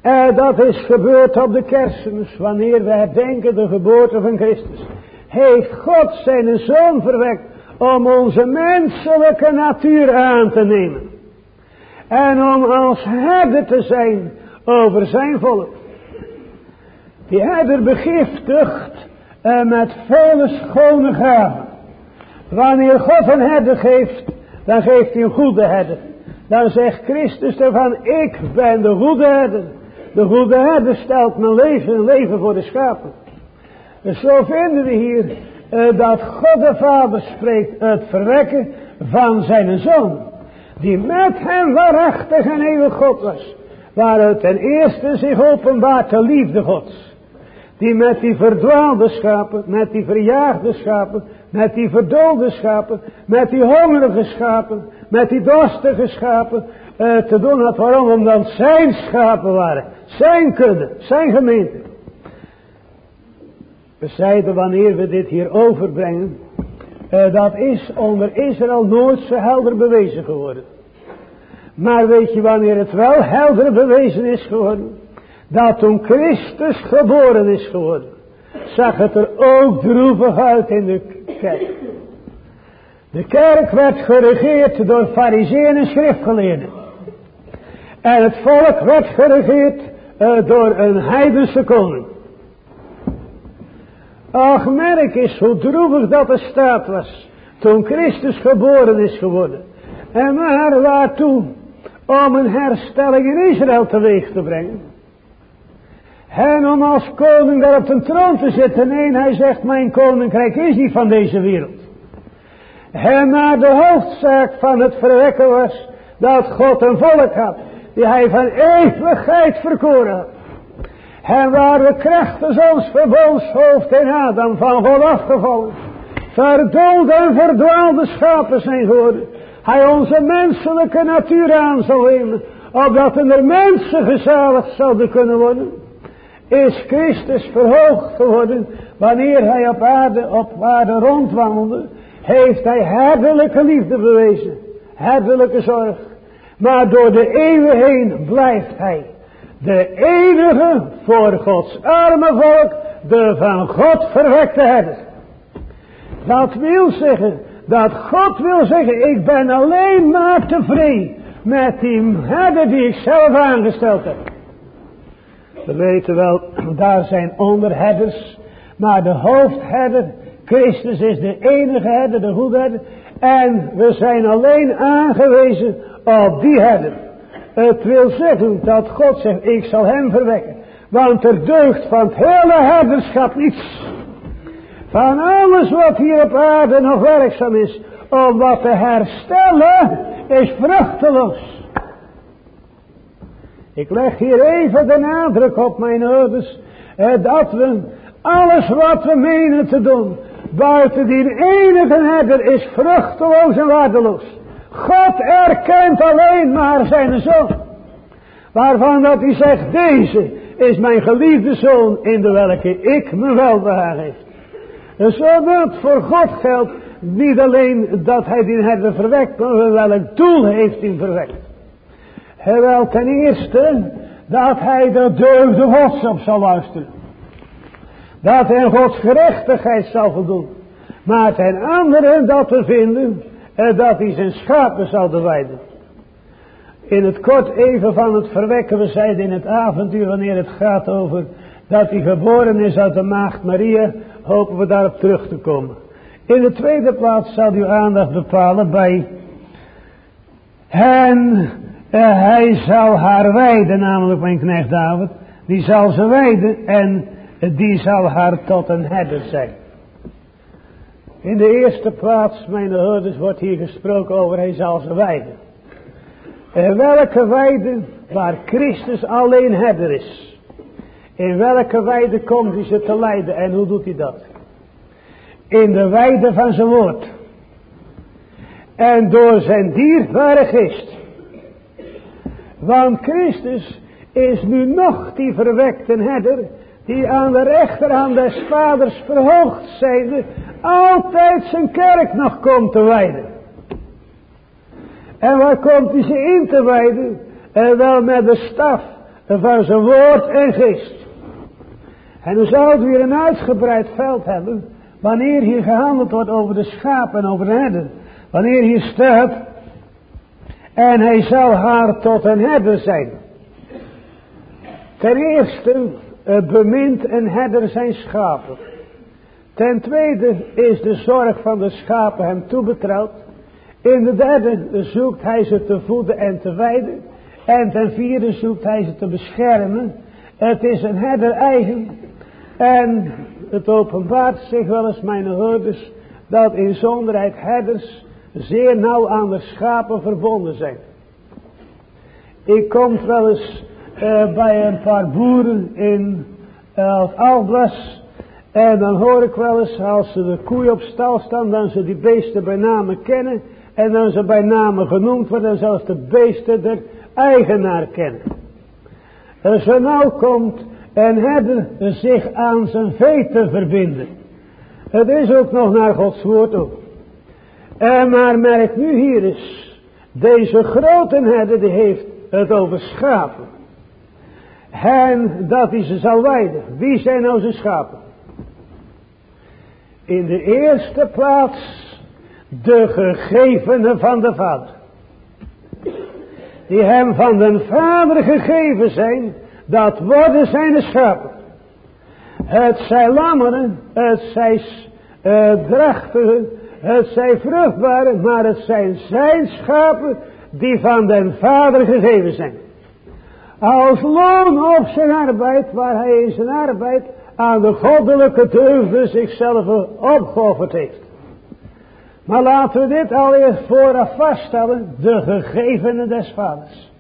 En dat is gebeurd op de kerstmis, wanneer we herdenken de geboorte van Christus. Heeft God zijn zoon verwekt om onze menselijke natuur aan te nemen. En om als herder te zijn over zijn volk. Die herder begiftigt en met vele schone gaven. Wanneer God een herder geeft, dan geeft hij een goede herder. Dan zegt Christus ervan, ik ben de goede herder. De goede herder stelt mijn leven en leven voor de schapen. En zo vinden we hier uh, dat God de Vader spreekt het verwekken van zijn zoon. Die met hem waarachtig en eeuwig God was. Waaruit ten eerste zich openbaart de liefde Gods. Die met die verdwaalde schapen, met die verjaagde schapen, met die verdoolde schapen, met die hongerige schapen, met die dorstige schapen uh, te doen had. Waarom? Omdat zijn schapen waren. Zijn kudde, zijn gemeente. We zeiden wanneer we dit hier overbrengen, uh, dat is onder Israël nooit zo helder bewezen geworden. Maar weet je wanneer het wel helder bewezen is geworden? Dat toen Christus geboren is geworden, zag het er ook droevig uit in de kerk. De kerk werd geregeerd door fariseeën en schriftgeleerden. En het volk werd geregeerd uh, door een heidense koning. Ach, merk eens hoe droevig dat de staat was. Toen Christus geboren is geworden. En maar waartoe? Om een herstelling in Israël teweeg te brengen. En om als koning daar op de troon te zitten. Nee, hij zegt, mijn koninkrijk is niet van deze wereld. En maar de hoofdzaak van het verwekken was dat God een volk had. Die hij van eeuwigheid verkoren had. En waar we krachtens ons verbondshoofd in Adam van God afgevallen. Verdoolde en verdwaalde schapen zijn geworden. Hij onze menselijke natuur aan zal nemen. Opdat er mensen gezaligd zouden kunnen worden. Is Christus verhoogd geworden. Wanneer hij op aarde, op aarde rondwandelde. Heeft hij herderlijke liefde bewezen. Herderlijke zorg. Maar door de eeuwen heen blijft hij. De enige voor Gods arme volk. De van God verwekte herder. Dat wil zeggen. Dat God wil zeggen. Ik ben alleen maar tevreden. Met die herder die ik zelf aangesteld heb. We weten wel. Daar zijn onderherders. Maar de hoofdherder. Christus is de enige herder. De goede herder. En we zijn alleen aangewezen op die herder. Het wil zeggen dat God zegt, ik zal hem verwekken. Want er deugt van het hele herderschap niets. Van alles wat hier op aarde nog werkzaam is, om wat te herstellen, is vruchteloos. Ik leg hier even de nadruk op mijn ouders, dat we alles wat we menen te doen, buiten die enige herder, is vruchteloos en waardeloos. God erkent alleen maar zijn zoon. Waarvan dat hij zegt, deze is mijn geliefde zoon in de welke ik me welbehagen heeft. En zodat voor God geldt niet alleen dat hij die herder verwekt, maar welk doel heeft hij verwekt. Wel ten eerste dat hij de deugde gods op zal luisteren. Dat hij Gods gerechtigheid zal voldoen. Maar ten andere dat te vinden en dat hij zijn schapen zou wijden. In het kort even van het verwekken, we zeiden in het avontuur wanneer het gaat over dat hij geboren is uit de maagd Maria, hopen we daarop terug te komen. In de tweede plaats zal uw aandacht bepalen bij en uh, hij zal haar wijden, namelijk mijn knecht David, die zal ze wijden en die zal haar tot een herder zijn. In de eerste plaats, mijn hoorders, wordt hier gesproken over hij zal ze wijden. In welke weide waar Christus alleen herder is. In welke weide komt hij ze te leiden en hoe doet hij dat? In de weide van zijn woord. En door zijn dierbare geest. Want Christus is nu nog die verwekte herder die aan de rechterhand des vaders verhoogd zijnde altijd zijn kerk nog komt te wijden. En waar komt hij ze in te wijden? En wel met de staf van zijn woord en geest. En dan zouden we weer een uitgebreid veld hebben. Wanneer hier gehandeld wordt over de schapen en over de herder. Wanneer hier staat. En hij zal haar tot een herder zijn. Ten eerste bemint een herder zijn schapen. Ten tweede is de zorg van de schapen hem toebetrouwd. In de derde zoekt hij ze te voeden en te weiden. En ten vierde zoekt hij ze te beschermen. Het is een herder eigen. En het openbaart zich wel eens, mijn hoorders, dat in zonderheid herders zeer nauw aan de schapen verbonden zijn. Ik kom wel eens uh, bij een paar boeren in uh, Alblas. En dan hoor ik wel eens, als ze de koeien op stal staan, dan ze die beesten bij name kennen. En dan ze bij name genoemd worden, en zelfs de beesten de eigenaar kennen. En zo nou komt en hebben zich aan zijn vee te verbinden. Het is ook nog naar Gods woord ook. En maar merk nu hier eens, deze grote herder die heeft het over schapen. En dat ze zal wijden. Wie zijn nou zijn schapen? In de eerste plaats de gegevenen van de Vader. Die hem van de Vader gegeven zijn, dat worden zijn schapen. Het zij lammeren, het zij uh, drachtigen, het zij vruchtbare, maar het zijn zijn schapen die van den Vader gegeven zijn. Als loon op zijn arbeid, waar hij in zijn arbeid aan de goddelijke deugden zichzelf opgeofferd heeft. Maar laten we dit allereerst vooraf vaststellen, de gegevenen des vaders.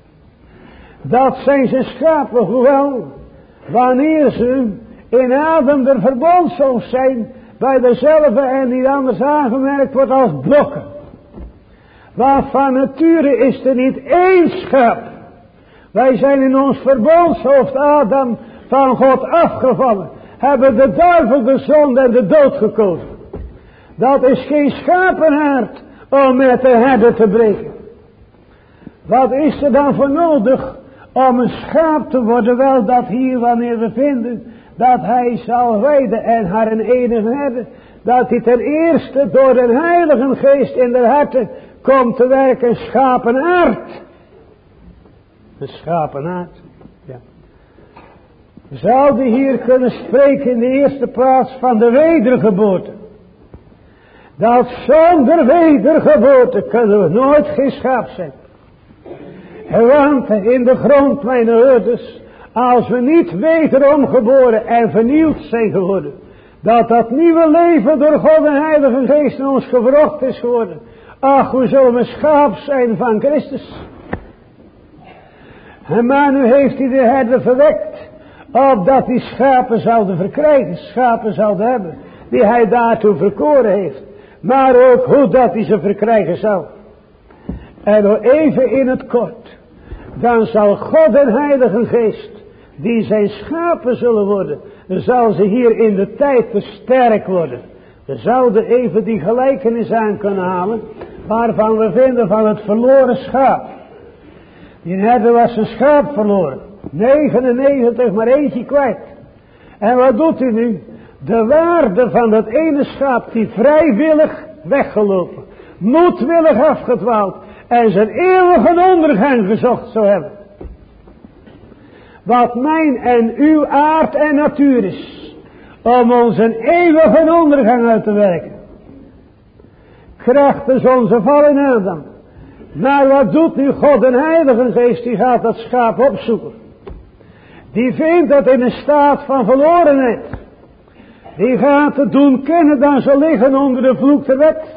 Dat zijn zijn schapen, hoewel, wanneer ze in Adam der verbondshoofd zijn, bij dezelfde en niet anders aangemerkt wordt als blokken. Maar van nature is er niet één schap. Wij zijn in ons verbondshoofd Adam van God afgevallen. Hebben de duivel de zonde en de dood gekozen. Dat is geen schapenhaard om met de herder te breken. Wat is er dan voor nodig om een schaap te worden? Wel dat hier wanneer we vinden dat hij zal wijden en haar een enige herder. Dat hij ten eerste door de heilige geest in de harten komt te werken schapenaard. Een schapenaard. Ja. Zou die hier kunnen spreken in de eerste plaats van de wedergeboorte. Dat zonder wedergeboorte kunnen we nooit schaap zijn. Want in de grond, mijn herders, als we niet wederom geboren en vernieuwd zijn geworden, dat dat nieuwe leven door God en Heilige Geest in ons gewrocht is geworden. Ach, we zullen schaap zijn van Christus. En maar nu heeft hij de herder verwekt, opdat die schapen zouden verkrijgen, schapen zouden hebben, die hij daartoe verkoren heeft. Maar ook hoe dat hij ze verkrijgen zal. En nog even in het kort. Dan zal God en Heilige Geest, die zijn schapen zullen worden, zal ze hier in de tijd te sterk worden. We zouden even die gelijkenis aan kunnen halen, waarvan we vinden van het verloren schaap. Die herder was zijn schaap verloren. 99, maar eentje kwijt. En wat doet hij nu? de waarde van dat ene schaap die vrijwillig weggelopen, moedwillig afgedwaald en zijn eeuwige ondergang gezocht zou hebben. Wat mijn en uw aard en natuur is, om ons een eeuwige ondergang uit te werken. Krachtens onze val in Adam. Maar wat doet nu God een heilige geest, die gaat dat schaap opzoeken. Die vindt dat in een staat van verlorenheid. Die gaan ze doen kennen dat ze liggen onder de vloek der wet.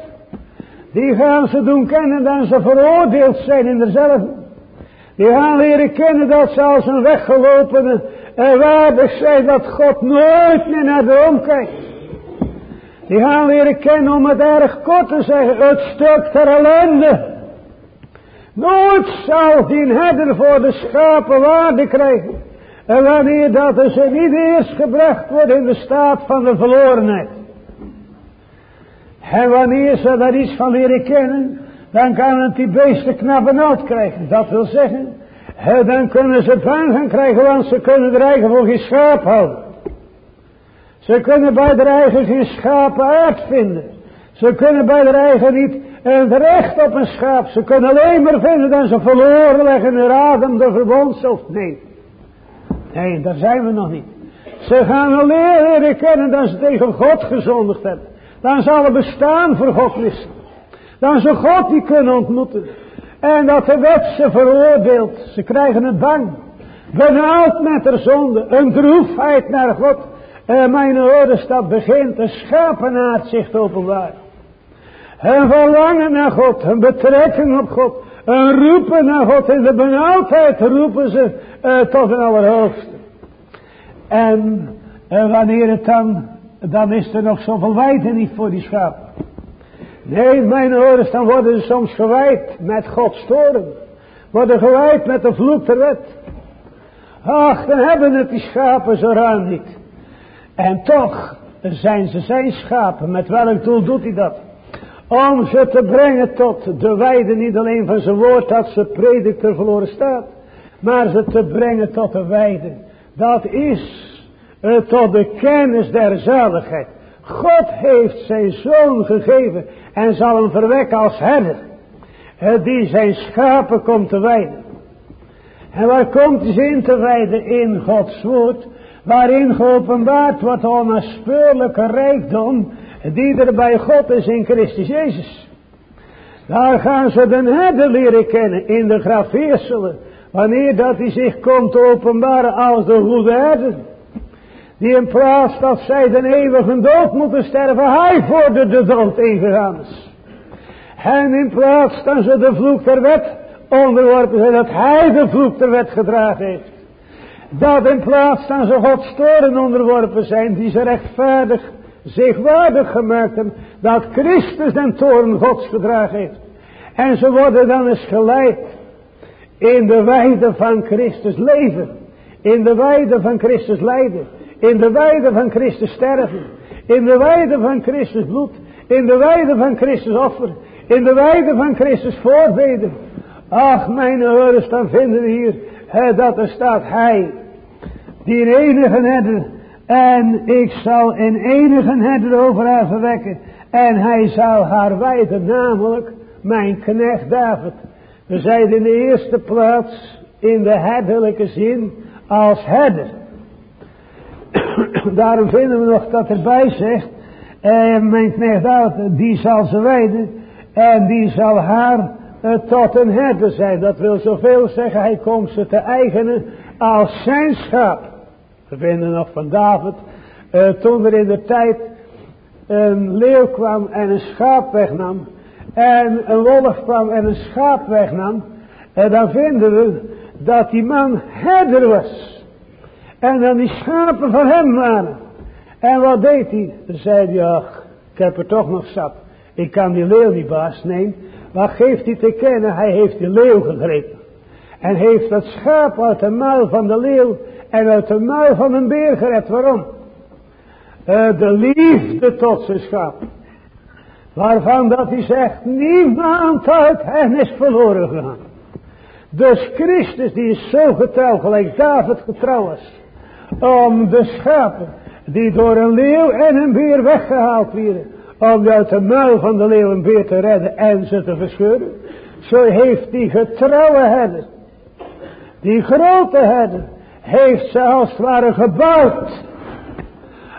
Die gaan ze doen kennen dat ze veroordeeld zijn in dezelfde. Die gaan leren kennen dat ze als een weggelopene en waardig zijn dat God nooit meer naar de omkijkt. Die gaan leren kennen om het erg kort te zeggen, het stuk ter ellende. Nooit zal die herder voor de schapen waarde krijgen. En wanneer dat ze niet eerst gebracht worden in de staat van de verlorenheid. En wanneer ze daar iets van leren kennen, dan kan het die beesten knap en krijgen. Dat wil zeggen, dan kunnen ze bang gaan krijgen, want ze kunnen er eigen voor geen schaap houden. Ze kunnen bij de eigen geen schapen uitvinden. Ze kunnen bij de eigen niet een recht op een schaap. Ze kunnen alleen maar vinden dat ze verloren leggen in adem de verbondshoofd. Nee. Nee, daar zijn we nog niet. Ze gaan alleen leren kennen dat ze tegen God gezondigd hebben. Dan zal er bestaan voor God missen. Dan ze God die kunnen ontmoeten. En dat de wet ze veroordeelt. Ze krijgen het bang. Benauwd met de zonde. Een droefheid naar God. En mijn dat begint een schapenaard zich te. Een verlangen naar God. Een betrekking op God. Een roepen naar God. In de benauwdheid roepen ze uh, tot een allerhoogste. En uh, wanneer het dan, dan is er nog zoveel wijte niet voor die schapen. Nee, mijn ouders, dan worden ze soms gewijd met Gods toren. Worden gewijd met de vloek der wet. Ach, dan hebben het die schapen zo ruim niet. En toch zijn ze zijn schapen. Met welk doel doet hij dat? Om ze te brengen tot de wijde niet alleen van zijn woord dat ze predikt er verloren staat. maar ze te brengen tot de wijde. Dat is tot de kennis der zaligheid. God heeft zijn zoon gegeven en zal hem verwekken als herder. Die zijn schapen komt te wijden. En waar komt hij in te wijden? In Gods woord. Waarin geopenbaard wordt de onnaspeurlijke rijkdom die er bij God is in Christus Jezus. Daar gaan ze de herder leren kennen in de grafeerselen. Wanneer dat hij zich komt openbaren als de goede herder. Die in plaats dat zij de eeuwige dood moeten sterven, hij voor de, de dood ingegaan is. En in plaats dat ze de vloek der wet onderworpen zijn, dat hij de vloek der wet gedragen heeft. Dat in plaats dat ze Gods toren onderworpen zijn, die ze rechtvaardig zich waardig gemaakt hebben, dat Christus den toren Gods gedragen heeft. En ze worden dan eens geleid in de wijde van Christus leven. In de wijde van Christus lijden. In de wijde van Christus sterven. In de wijde van Christus bloed. In de wijde van Christus offer. In de wijde van Christus voorbeden. Ach, mijn horens, dan vinden we hier hè, dat er staat Hij. Die in enige herder. En ik zal in enige herder over haar verwekken. En hij zal haar wijden, namelijk mijn knecht David. We zijn in de eerste plaats in de herderlijke zin als herder. *coughs* Daarom vinden we nog dat erbij zegt, eh, mijn knecht David, die zal ze wijden en die zal haar eh, tot een herder zijn. Dat wil zoveel zeggen, hij komt ze te eigenen als zijn schaap. We vinden nog van David, eh, toen er in de tijd een leeuw kwam en een schaap wegnam, en een wolf kwam en een schaap wegnam, en dan vinden we dat die man herder was. En dan die schapen van hem waren. En wat deed hij? Zei hij, ik heb er toch nog zat. Ik kan die leeuw niet baas nemen. Wat geeft hij te kennen? Hij heeft die leeuw gegrepen. En heeft dat schaap uit de muil van de leeuw en uit de muil van een beer gered. Waarom? Uh, de liefde tot zijn schaap. Waarvan dat hij zegt, niemand uit hen is verloren gegaan. Dus Christus die is zo getrouw, gelijk David getrouw was om de schapen die door een leeuw en een beer weggehaald werden, om uit de muil van de leeuw en beer te redden en ze te verscheuren. Zo heeft die getrouwe herder, die grote herder, heeft ze als het ware gebouwd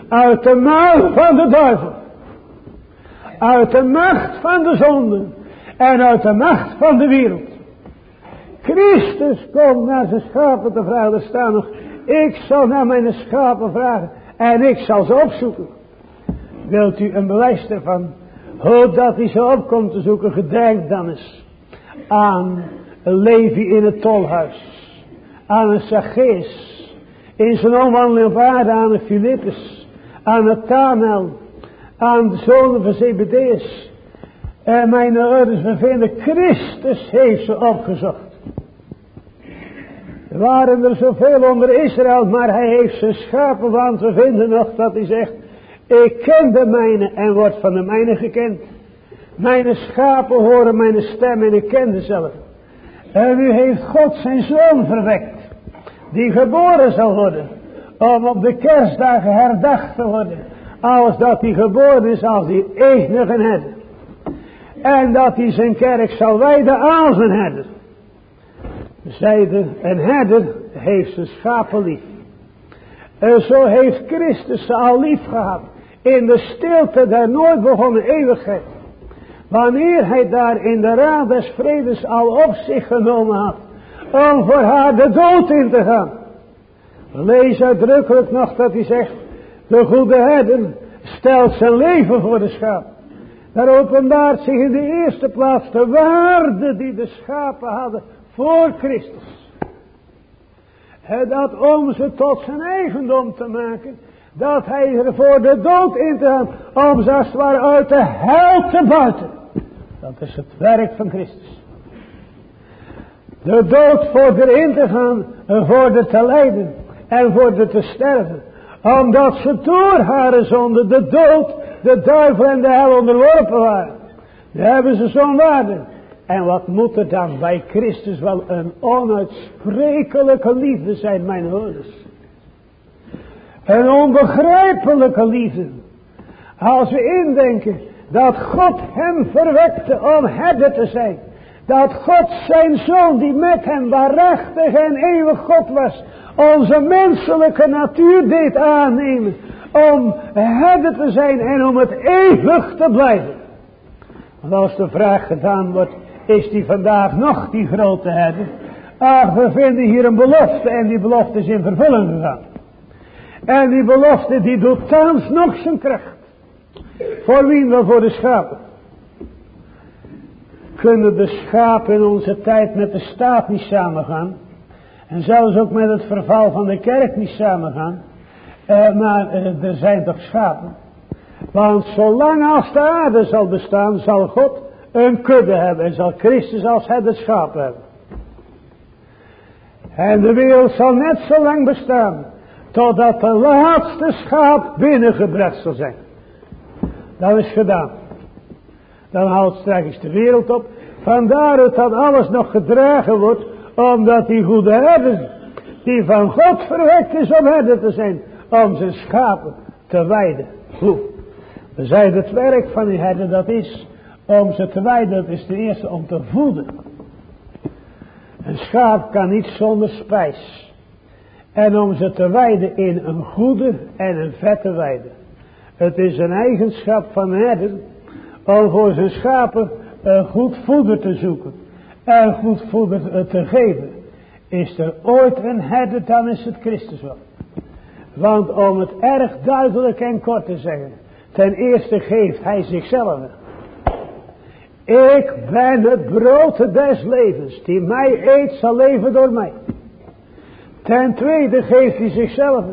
uit de muil van de duivel, uit de macht van de zonde en uit de macht van de wereld. Christus komt naar zijn schapen te vragen, staan nog ik zal naar mijn schapen vragen en ik zal ze opzoeken. Wilt u een bewijs ervan? Hoe dat hij ze opkomt te zoeken, gedenk dan eens aan een Levi in het tolhuis. Aan een Zacchaeus. In zijn omwandeling op aan een Philippus. Aan Nathanael. Aan de zonen van Zebedeus. En mijn ouders, vinden Christus heeft ze opgezocht. Waren er zoveel onder Israël, maar hij heeft zijn schapen, want we vinden nog dat hij zegt, ik ken de mijne en word van de mijne gekend. Mijn schapen horen mijn stem en ik ken dezelfde. En nu heeft God zijn zoon verwekt, die geboren zal worden, om op de kerstdagen herdacht te worden, als dat hij geboren is als die enige herder. En dat hij zijn kerk zal wijden aan zijn herder zeide, een herder heeft zijn schapen lief. En zo heeft Christus ze al lief gehad. In de stilte der nooit begonnen eeuwigheid. Wanneer hij daar in de raad des vredes al op zich genomen had. Om voor haar de dood in te gaan. Lees uitdrukkelijk nog dat hij zegt. De goede herder stelt zijn leven voor de schaap. Daar openbaart zich in de eerste plaats de waarde die de schapen hadden voor Christus. Dat om ze tot zijn eigendom te maken. Dat hij er voor de dood in te gaan. Om ze als het ware uit de hel te buiten. Dat is het werk van Christus. De dood voor erin te gaan. Voor de te lijden. En voor de te sterven. Omdat ze door haar zonde de dood, de duivel en de hel onderworpen waren. Daar hebben ze zo'n waarde. En wat moet er dan bij Christus wel een onuitsprekelijke liefde zijn, mijn hoorders. Een onbegrijpelijke liefde. Als we indenken dat God hem verwekte om herder te zijn. Dat God zijn zoon die met hem waarachtig en eeuwig God was. Onze menselijke natuur deed aannemen. Om herder te zijn en om het eeuwig te blijven. Want als de vraag gedaan wordt. Is die vandaag nog die grote herder? Ach we vinden hier een belofte en die belofte is in vervulling gegaan. En die belofte die doet thans nog zijn kracht. Voor wie wel voor de schapen. Kunnen de schapen in onze tijd met de staat niet samengaan. En zelfs ook met het verval van de kerk niet samengaan. Eh, maar eh, er zijn toch schapen. Want zolang als de aarde zal bestaan, zal God een kudde hebben. En zal Christus als het schapen hebben. En de wereld zal net zo lang bestaan. Totdat de laatste schaap binnengebracht zal zijn. Dat is gedaan. Dan houdt straks de wereld op. Vandaar dat alles nog gedragen wordt. Omdat die goede herder. Die van God verwekt is om herder te zijn. Om zijn schapen te wijden. Hoe? We zeiden het werk van die herder dat is. Om ze te wijden. Is de eerste om te voeden. Een schaap kan niet zonder spijs. En om ze te wijden in een goede en een vette weide. Het is een eigenschap van herder om voor zijn schapen een goed voeder te zoeken. En goed voeder te geven. Is er ooit een herder, dan is het Christus wel. Want om het erg duidelijk en kort te zeggen. Ten eerste geeft hij zichzelf. Ik ben het brood des levens. Die mij eet zal leven door mij. Ten tweede geeft hij zichzelf.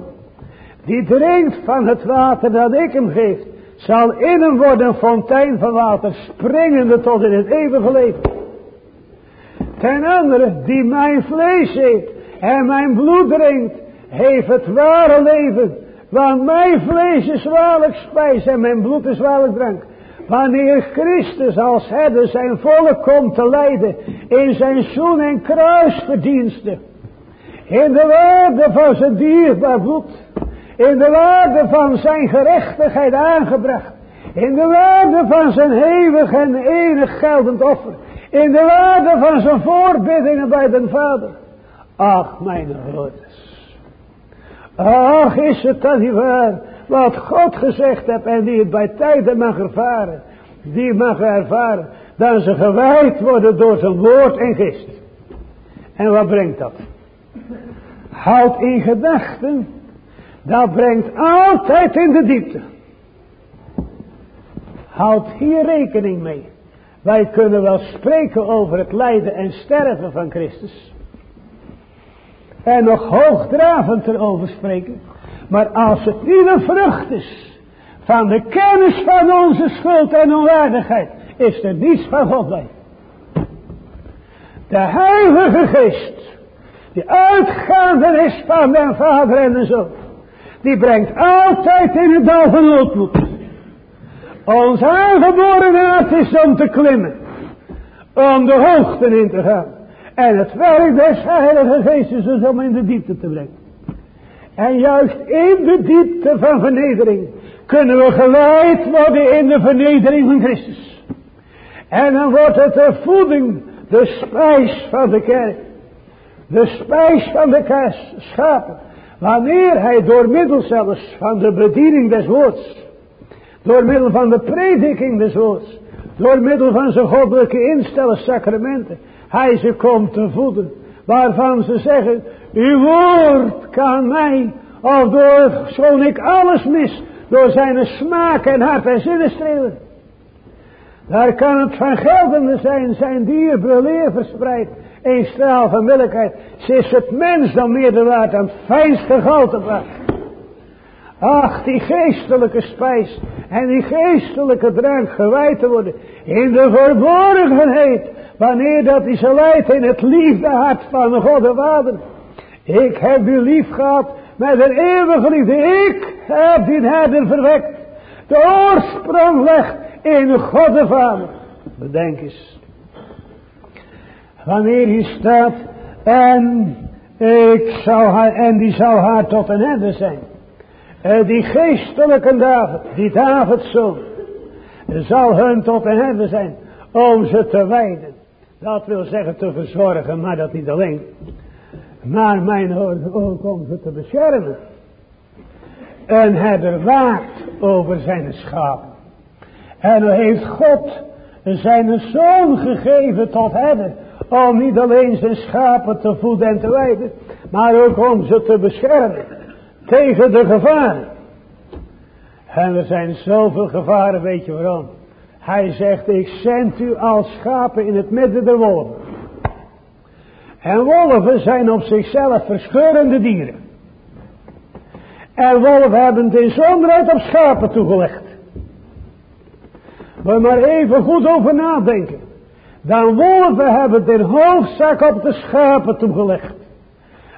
Die drinkt van het water dat ik hem geef. Zal in hem worden een fontein van water. Springende tot in het eeuwige leven. Ten andere die mijn vlees eet. En mijn bloed drinkt. Heeft het ware leven. Want mijn vlees is waarlijk spijs. En mijn bloed is waarlijk drank. Wanneer Christus als herder zijn volk komt te leiden. In zijn zoen en kruisverdiensten in de waarde van zijn dierbaar bloed. In de waarde van zijn gerechtigheid aangebracht. In de waarde van zijn eeuwig en enig geldend offer. In de waarde van zijn voorbiddingen bij den Vader. Ach, mijn broeders. Ach, is het dan niet waar. Wat God gezegd heeft en die het bij tijden mag ervaren. Die mag ervaren. Dat ze gewijd worden door zijn woord en geest. En wat brengt dat? Houd in gedachten. Dat brengt altijd in de diepte. Houd hier rekening mee. Wij kunnen wel spreken over het lijden en sterven van Christus. En nog hoogdravend erover spreken. Maar als het niet vrucht is van de kennis van onze schuld en onwaardigheid, is er niets van God bij. De Heilige Geest die uitgaande is van mijn vader en de zoon. Die brengt altijd in het dal van noodmoed. Ons aangeboren is om te klimmen. Om de hoogten in te gaan. En het werk des Heilige Geestes is om in de diepte te brengen. En juist in de diepte van vernedering kunnen we geleid worden in de vernedering van Christus. En dan wordt het de voeding, de spijs van de kerk de spijs van de kaas, schapen. Wanneer hij door middel zelfs van de bediening des woords, door middel van de prediking des woords, door middel van zijn goddelijke instellen, sacramenten, hij ze komt te voeden, waarvan ze zeggen, uw woord kan mij, of door, schoon ik alles mis, door zijn smaak en hart en zinnen strelen. Daar kan het van geldende zijn, zijn dierbare leer verspreid een straal van billijkheid. Ze is het mens dan meer de waard aan het fijnste goud Ach, die geestelijke spijs en die geestelijke drank gewijd te worden in de verborgenheid, wanneer dat is leidt in het liefde hart van God de Vader. Ik heb u lief gehad met een eeuwige liefde. Ik heb die herder verwekt. De oorsprong legt in God de Vader. Bedenk eens. Wanneer hier staat, en ik zou haar, en die zou haar tot een herder zijn. Uh, die geestelijke David, die Davids zoon, zal hun tot een herder zijn om ze te wijden. Dat wil zeggen te verzorgen, maar dat niet alleen. Maar mijn woorden ook om ze te beschermen. Een herder waakt over zijn schapen. En heeft God zijn zoon gegeven tot herder. Om niet alleen zijn schapen te voeden en te wijden. Maar ook om ze te beschermen. Tegen de gevaren. En er zijn zoveel gevaren, weet je waarom? Hij zegt, ik zend u als schapen in het midden der wolven. En wolven zijn op zichzelf verscheurende dieren. En wolven hebben het inzonderheid op schapen toegelegd. We maar even goed over nadenken. Dan wolven hebben in hoofdzak op de schapen toegelegd.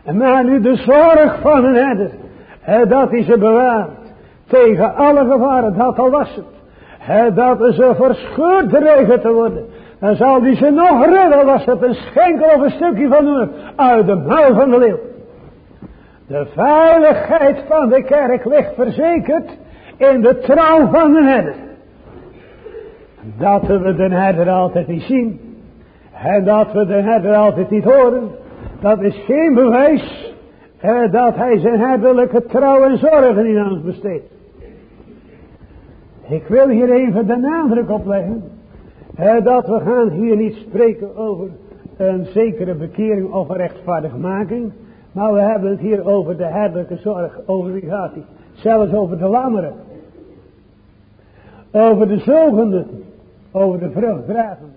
En maar nu de zorg van een herder. Dat hij ze bewaart. Tegen alle gevaren, dat al was het. He, dat ze verscheurd dreigen te worden. Dan zal die ze nog redden, was het een schenkel of een stukje van hun uit de muil van de leeuw. De veiligheid van de kerk ligt verzekerd in de trouw van de herder. Dat we de herder altijd niet zien. En dat we de herder altijd niet horen. Dat is geen bewijs dat hij zijn herderlijke trouw en zorgen in ons besteedt. Ik wil hier even de nadruk op leggen. dat we gaan hier niet spreken over een zekere bekering of een rechtvaardigmaking. Maar we hebben het hier over de herderlijke zorg. Over wie gaat? Zelfs over de lammeren. Over de zogenden. Over de vruchtdragenden.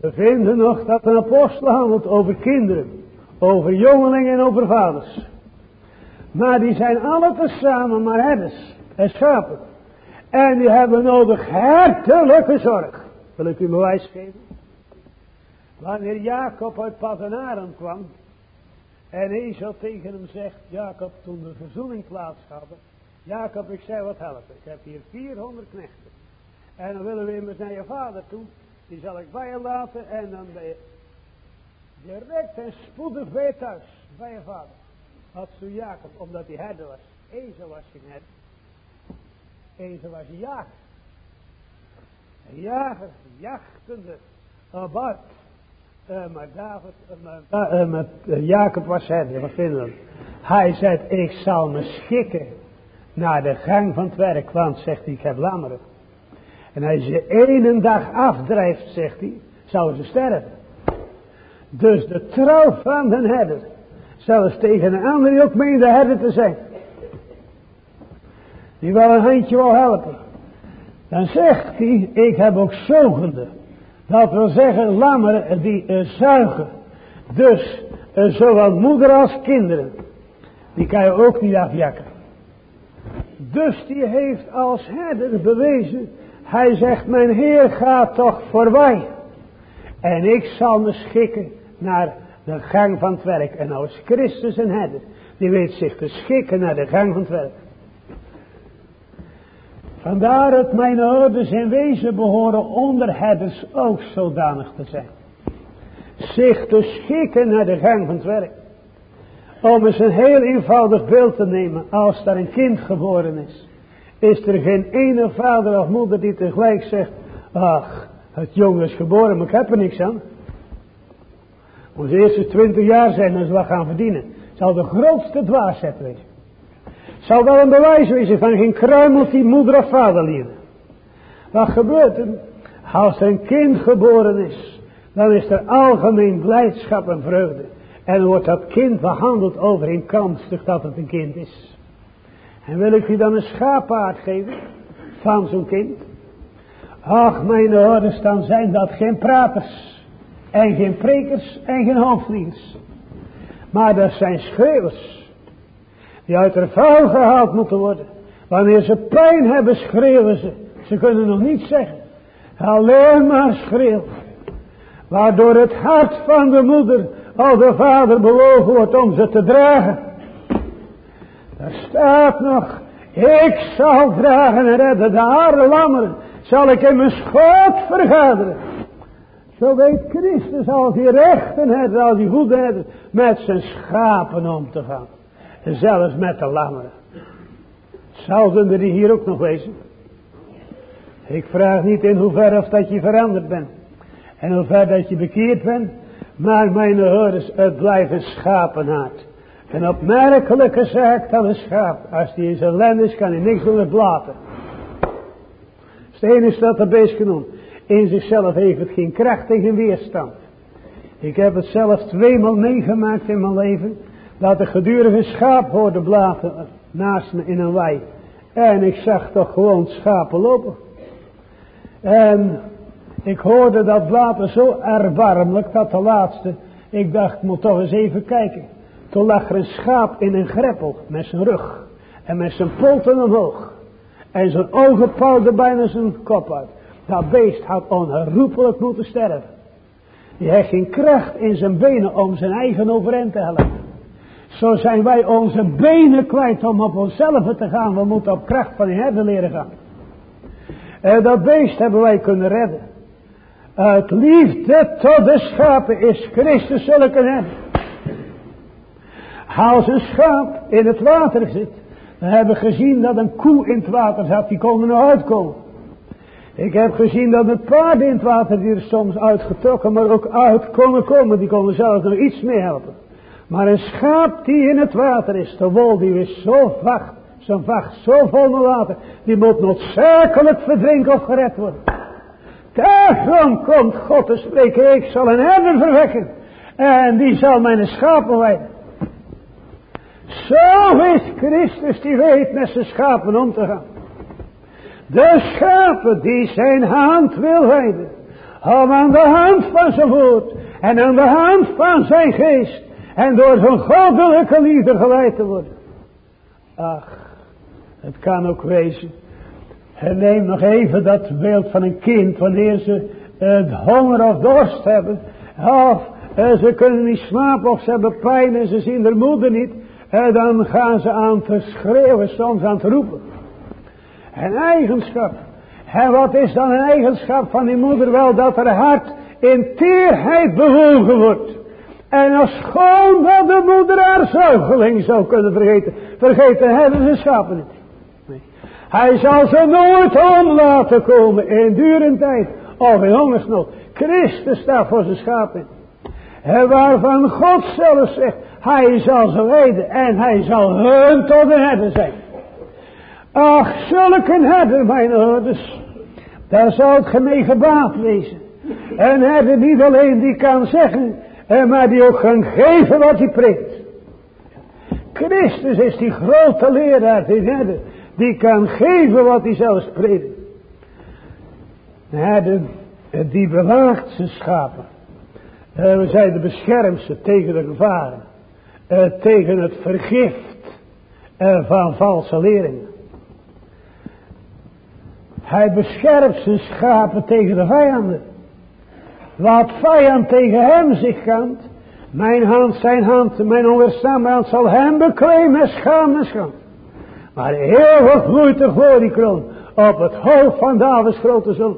We vinden nog dat een apostel handelt over kinderen. Over jongelingen en over vaders. Maar die zijn alle tezamen maar herders en schapen. En die hebben nodig hertelijke zorg. Wil ik u bewijs geven? Wanneer Jacob uit Padanaren kwam. En Ezel tegen hem zegt. Jacob toen de verzoening plaats had. Jacob ik zei wat helpen. Ik heb hier 400 knechten. En dan willen we immers naar je vader toe. Die zal ik bij je laten. En dan ben je direct en spoedig weer thuis. Bij je vader. Had zo Jacob omdat hij herder was. Ezel was geen herder. Ezel was een jager. Een jager, jachtende abad. Uh, maar David, uh, uh, met Jacob was hij, wat vinden we? Hij zei, ik zal me schikken naar de gang van het werk, want zegt hij, ik heb lammeren. En als je één dag afdrijft, zegt hij, zouden ze sterven. Dus de trouw van de herder, zelfs tegen een ander ook de herder te zijn die wel een handje wil helpen. Dan zegt hij, ik heb ook zogende. Dat wil zeggen, lammeren die uh, zuigen. Dus, uh, zowel moeder als kinderen. Die kan je ook niet afjakken. Dus die heeft als herder bewezen. Hij zegt, mijn Heer gaat toch voorbij. En ik zal me schikken naar de gang van het werk. En als Christus een herder, die weet zich te schikken naar de gang van het werk. Vandaar dat mijn ouders in wezen behoren onderherders ook zodanig te zijn. Zich te schikken naar de gang van het werk. Om eens een heel eenvoudig beeld te nemen. Als daar een kind geboren is. Is er geen ene vader of moeder die tegelijk zegt. Ach, het jongen is geboren, maar ik heb er niks aan. Onze eerste twintig jaar zijn als we gaan verdienen. Zal de grootste dwaasheid wezen. Zal wel een bewijs wezen van geen kruimelt die moeder of vader liefde. Wat gebeurt er? Als een kind geboren is, dan is er algemeen blijdschap en vreugde. En wordt dat kind behandeld overeenkomstig dat het een kind is. En wil ik u dan een schaappaard geven van zo'n kind? Ach, mijn ouders, dan zijn dat geen praters. En geen prekers en geen hoofdliers. Maar dat zijn schreeuwers die uit de vuil gehaald moeten worden. Wanneer ze pijn hebben, schreeuwen ze. Ze kunnen nog niet zeggen. Alleen maar schreeuwen. Waardoor het hart van de moeder al de vader bewogen wordt om ze te dragen. Daar staat nog. Ik zal dragen en redden de harde lammeren. Zal ik in mijn schoot vergaderen. Zo weet Christus als die rechten herder, als die goede herder, met zijn schapen om te gaan. En zelfs met de lammeren. Zouden er die hier ook nog wezen? Ik vraag niet in hoeverre of dat je veranderd bent. En hoe ver dat je bekeerd bent. Maar mijn horens, het blijft een schapenhaard. Een opmerkelijke zaak dan een schaap. Als die in zijn len is, kan hij niks doen het blaten. Steen is dat de beest genoemd. In zichzelf heeft het geen kracht tegen weerstand. Ik heb het zelf tweemaal meegemaakt in mijn leven. Dat er gedurige schaap hoorde blaten naast me in een wei. En ik zag toch gewoon schapen lopen. En ik hoorde dat blaten zo erbarmelijk dat de laatste, ik dacht, moet toch eens even kijken. Toen lag er een schaap in een greppel met zijn rug en met zijn polten omhoog. En zijn ogen puilden bijna zijn kop uit. Dat beest had onherroepelijk moeten sterven. Die heeft geen kracht in zijn benen om zijn eigen overeind te helpen. Zo zijn wij onze benen kwijt om op onszelf te gaan. We moeten op kracht van de herder leren gaan. En dat beest hebben wij kunnen redden. Uit liefde tot de schapen is Christus zulke herder. Als een schaap in het water zit. We hebben gezien dat een koe in het water zat. Die kon er nog uitkomen. Ik heb gezien dat een paard in het water die er soms uitgetrokken. Maar ook uit konden komen. Die konden zelfs nog iets meer helpen. Maar een schaap die in het water is. De wol die is zo vacht. Zijn vacht zo vol met water. Die moet noodzakelijk verdrinken of gered worden. Daarom komt God te spreken. Ik zal een herder verwekken. En die zal mijn schapen wijden. Zo is Christus die weet met zijn schapen om te gaan. De schapen die zijn hand wil wijden. Om aan de hand van zijn woord. En aan de hand van zijn geest. En door zijn goddelijke liefde geleid te worden. Ach, het kan ook wezen. Neem nog even dat beeld van een kind. Wanneer ze het honger of dorst hebben. Of eh, ze kunnen niet slapen of ze hebben pijn en ze zien hun moeder niet. En dan gaan ze aan te schreeuwen, soms aan te roepen. Een eigenschap. En wat is dan een eigenschap van die moeder? Wel dat haar hart in teerheid bewogen wordt. En als gewoon dat de moeder haar zuigeling zou kunnen vergeten. Vergeten hebben ze schapen niet. Hij zal ze nooit om laten komen in durende tijd. Of in hongersnood. Christus staat voor zijn schapen. En waarvan God zelf zegt. Hij zal ze leiden en hij zal hun tot een herder zijn. Ach, zulke een herder, mijn ouders. Daar zal het gemeen gebaat wezen. Een herder niet alleen die kan zeggen, eh, maar die ook kan geven wat hij preekt. Christus is die grote leraar, die herder. Die kan geven wat hij zelfs predikt. Herder eh, die bewaakt zijn schapen. Eh, we zeiden beschermt ze tegen de gevaren tegen het vergift van valse leringen. Hij beschermt zijn schapen tegen de vijanden. Wat vijand tegen hem zich kant, mijn hand, zijn hand, mijn onweerstaanbare hand zal hem beklemen met schaam en schand. Maar eeuwig gloeit de gloriekroon op het hoofd van Davids grote zon.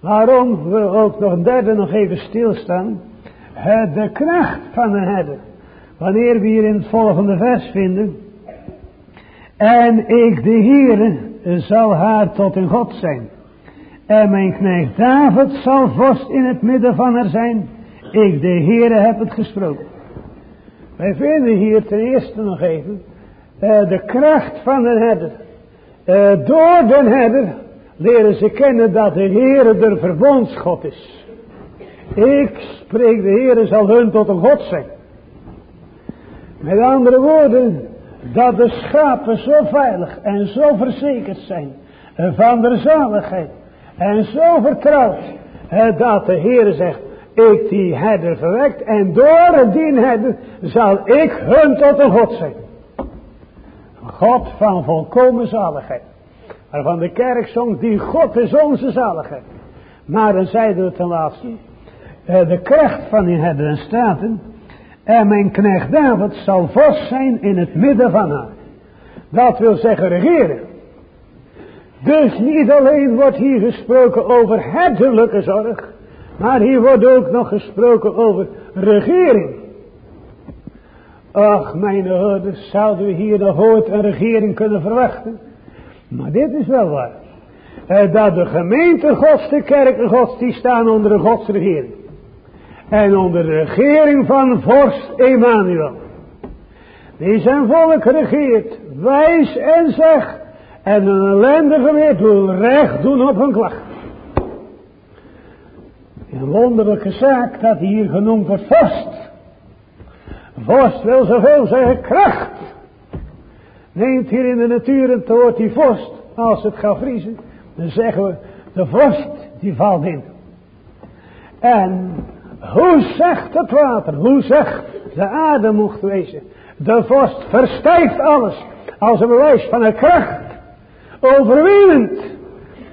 Waarom we ook nog derde nog even stilstaan. De kracht van een herder. Wanneer we hier in het volgende vers vinden. En ik de Heere zal haar tot een God zijn. En mijn knecht David zal vorst in het midden van haar zijn. Ik de Heere heb het gesproken. Wij vinden hier ten eerste nog even uh, de kracht van de herder. Uh, door de herder leren ze kennen dat de Heere de verbondsgod is. Ik spreek de Heere zal hun tot een God zijn. Met andere woorden, dat de schapen zo veilig en zo verzekerd zijn van de zaligheid en zo vertrouwd dat de Heer zegt, ik die herder verwekt en door die herder zal ik hun tot een God zijn. God van volkomen zaligheid. Waarvan de kerk zong, die God is onze zaligheid. Maar dan zeiden we ten laatste, de kracht van die herder en staten, en mijn knecht David zal vast zijn in het midden van haar. Dat wil zeggen regeren. Dus niet alleen wordt hier gesproken over herderlijke zorg. Maar hier wordt ook nog gesproken over regering. Ach, mijn hoorders, zouden we hier nog ooit een regering kunnen verwachten? Maar dit is wel waar. Eh, dat de gemeente gods, de kerken gods, die staan onder de godsregering. En onder de regering van vorst Emmanuel. Die zijn volk regeert, wijs en zegt. En een ellendige weer wil recht doen op hun klacht. Een wonderlijke zaak dat hier genoemd wordt vorst. Vorst wil zoveel zeggen kracht. Neemt hier in de natuur het woord die vorst. Als het gaat vriezen. Dan zeggen we de vorst die valt in. En hoe zegt het water? Hoe zegt de aarde mocht wezen? De vorst verstijft alles. Als een bewijs van een kracht. Overwinnend.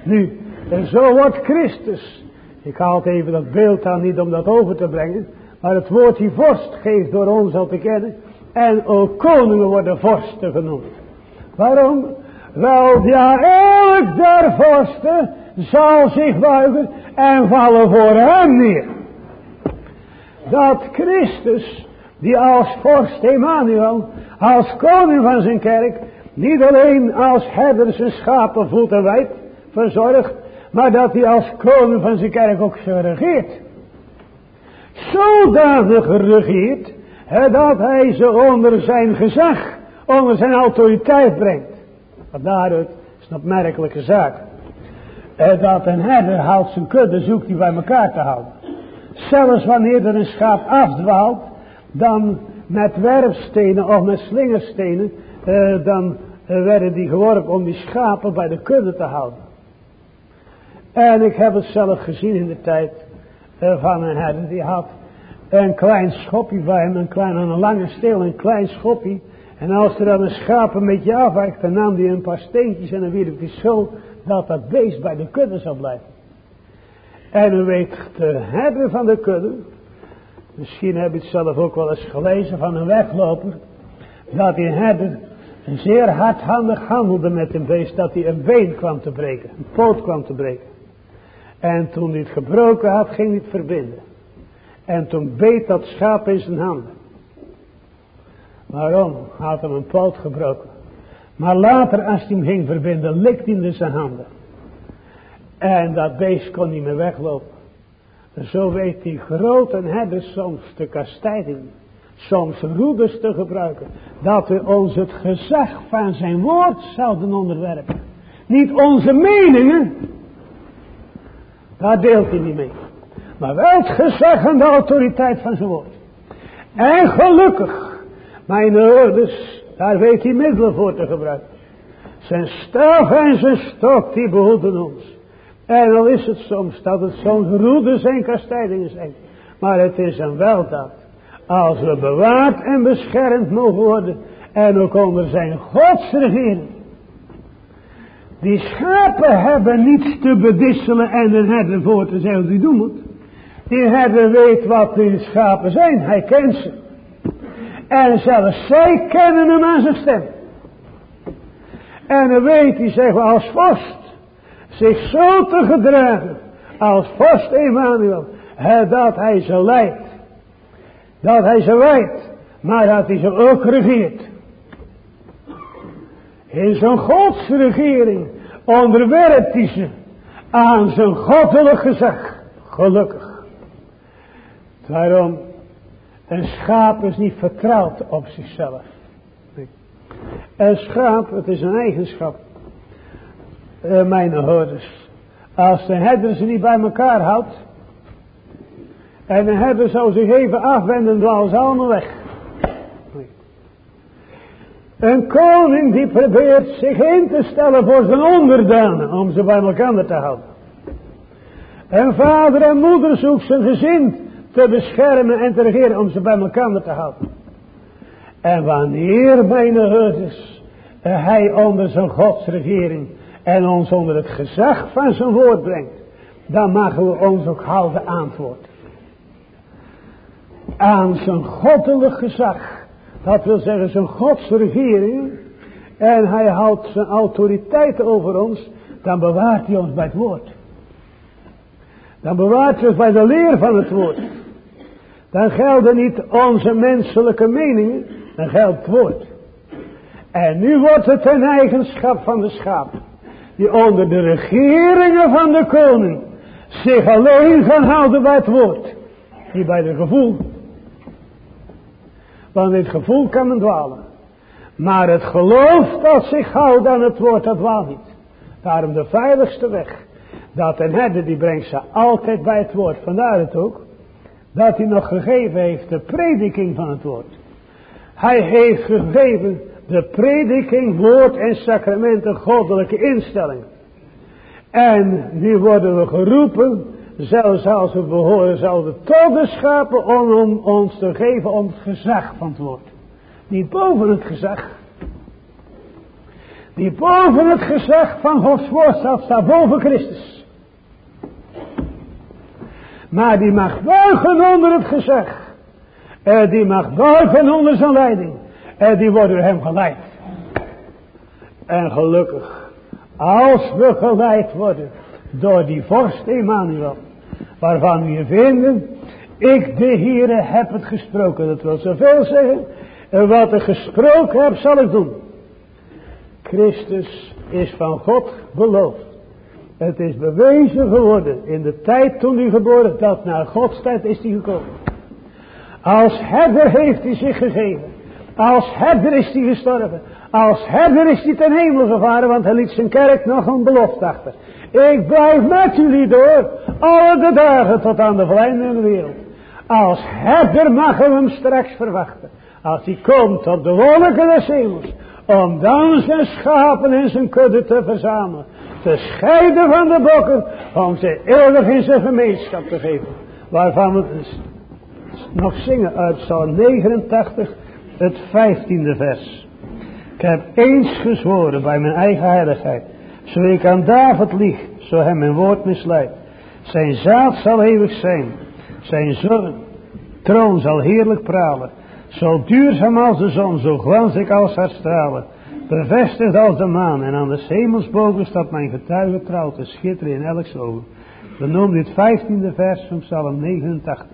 Nu, en zo wordt Christus. Ik haal even dat beeld aan niet om dat over te brengen. Maar het woord die vorst geeft door ons al te kennen. En ook koningen worden vorsten genoemd. Waarom? Wel, ja, elk der vorsten zal zich buigen en vallen voor hem neer. Dat Christus, die als vorst Emmanuel, als koning van zijn kerk, niet alleen als herder zijn schapen voelt en wijd, verzorgt, maar dat hij als koning van zijn kerk ook zo regeert zodanig regeert, dat hij ze onder zijn gezag, onder zijn autoriteit brengt. Wat daaruit is een opmerkelijke zaak. Dat een herder haalt zijn kudde, zoekt hij bij elkaar te houden. Zelfs wanneer er een schaap afdwaalt, dan met werpstenen of met slingerstenen, eh, dan eh, werden die geworpen om die schapen bij de kudde te houden. En ik heb het zelf gezien in de tijd eh, van een herder, die had een klein schopje bij hem, een klein, aan een lange steel, een klein schopje. En als er dan een schaap een beetje afwijkt, dan nam hij een paar steentjes en dan wierp hij zo dat dat beest bij de kudde zou blijven. En weet de herder van de kudde, misschien heb je het zelf ook wel eens gelezen van een wegloper, dat die herder zeer hardhandig handelde met een beest, dat hij een been kwam te breken, een poot kwam te breken. En toen hij het gebroken had, ging hij het verbinden. En toen beet dat schaap in zijn handen. Waarom? Had hem een poot gebroken. Maar later als hij hem ging verbinden, likt hij in zijn handen. En dat beest kon niet meer weglopen. Zo weet die grote herder soms te kastijding, soms roeders te gebruiken, dat we ons het gezag van zijn woord zouden onderwerpen. Niet onze meningen, daar deelt hij niet mee. Maar wel het gezag en de autoriteit van zijn woord. En gelukkig, mijn ouders, daar weet hij middelen voor te gebruiken. Zijn staf en zijn stok, die behoeden ons. En al is het soms dat het zo'n roede zijn kastijdingen zijn. Maar het is een weldaad. Als we bewaard en beschermd mogen worden. En ook onder zijn godsregering. Die schapen hebben niets te bedisselen en een herder voor te zeggen wat hij doen moet. Die herder weet wat die schapen zijn. Hij kent ze. En zelfs zij kennen hem aan zijn stem. En dan weet hij, zeggen we, als vorst. Zich zo te gedragen. Als vorst Emmanuel. Dat hij ze leidt. Dat hij ze wijdt. Maar dat hij ze ook regeert. In zijn godsregering onderwerpt hij ze aan zijn goddelijk gezag. Gelukkig. Waarom? Een schaap is niet vertrouwd op zichzelf. Een schaap, het is een eigenschap. Uh, mijn hoorders. Als de herder ze niet bij elkaar houdt. En de herder zou zich even afwenden, dan ze allemaal weg. Een koning die probeert zich in te stellen voor zijn onderdanen. Om ze bij elkaar te houden. Een vader en moeder zoekt zijn gezin te beschermen en te regeren om ze bij elkaar te houden. En wanneer, mijn herders, hij onder zijn godsregering en ons onder het gezag van zijn woord brengt, dan mogen we ons ook houden antwoord. Aan zijn goddelijk gezag. Dat wil zeggen zijn godsregering. En hij houdt zijn autoriteit over ons. Dan bewaart hij ons bij het woord. Dan bewaart zich bij de leer van het woord. Dan gelden niet onze menselijke meningen, dan geldt het woord. En nu wordt het een eigenschap van de schaap. Die onder de regeringen van de koning zich alleen gaan houden bij het woord. Niet bij de gevoel. Want het gevoel kan men dwalen. Maar het geloof dat zich houdt aan het woord, dat dwaalt niet. Daarom de veiligste weg. Dat een herder die brengt ze altijd bij het woord. Vandaar het ook. Dat hij nog gegeven heeft de prediking van het woord. Hij heeft gegeven de prediking, woord en sacramenten, goddelijke instellingen. En nu worden we geroepen, zelfs als we behoren zouden tot de schapen, om, om ons te geven om het gezag van het woord. Niet boven het gezag. Die boven het gezag van Gods woord staat, staat boven Christus. Maar die mag buigen onder het gezag. En die mag buigen onder zijn leiding. En die worden door hem geleid. En gelukkig, als we geleid worden door die vorst Emmanuel, waarvan we vinden, ik de Heere heb het gesproken. Dat wil zoveel zeggen. En wat ik gesproken heb zal ik doen. Christus is van God beloofd. Het is bewezen geworden in de tijd toen hij geboren dat naar Gods tijd is hij gekomen. Als herder heeft hij zich gegeven. Als herder is hij gestorven. Als herder is hij ten hemel gevaren, want hij liet zijn kerk nog een belofte achter. Ik blijf met jullie door, alle de dagen tot aan de verleidende wereld. Als herder mag we hem straks verwachten. Als hij komt op de wolken des hemels, om dan zijn schapen en zijn kudde te verzamelen. Te scheiden van de bokken, om ze eeuwig in zijn gemeenschap te geven. Waarvan we nog zingen uit Psalm 89, het vijftiende vers. Ik heb eens gezworen bij mijn eigen heiligheid, zo ik aan David lieg, zo hem mijn woord misleidt. Zijn zaad zal eeuwig zijn, zijn zoon, troon zal heerlijk pralen. Zo duurzaam als de zon, zo glanzig als haar stralen. Bevestigd als de maan en aan de hemelsbogen staat mijn getuige trouw te schitteren in elk ogen. We noemen dit vijftiende vers van Psalm 89.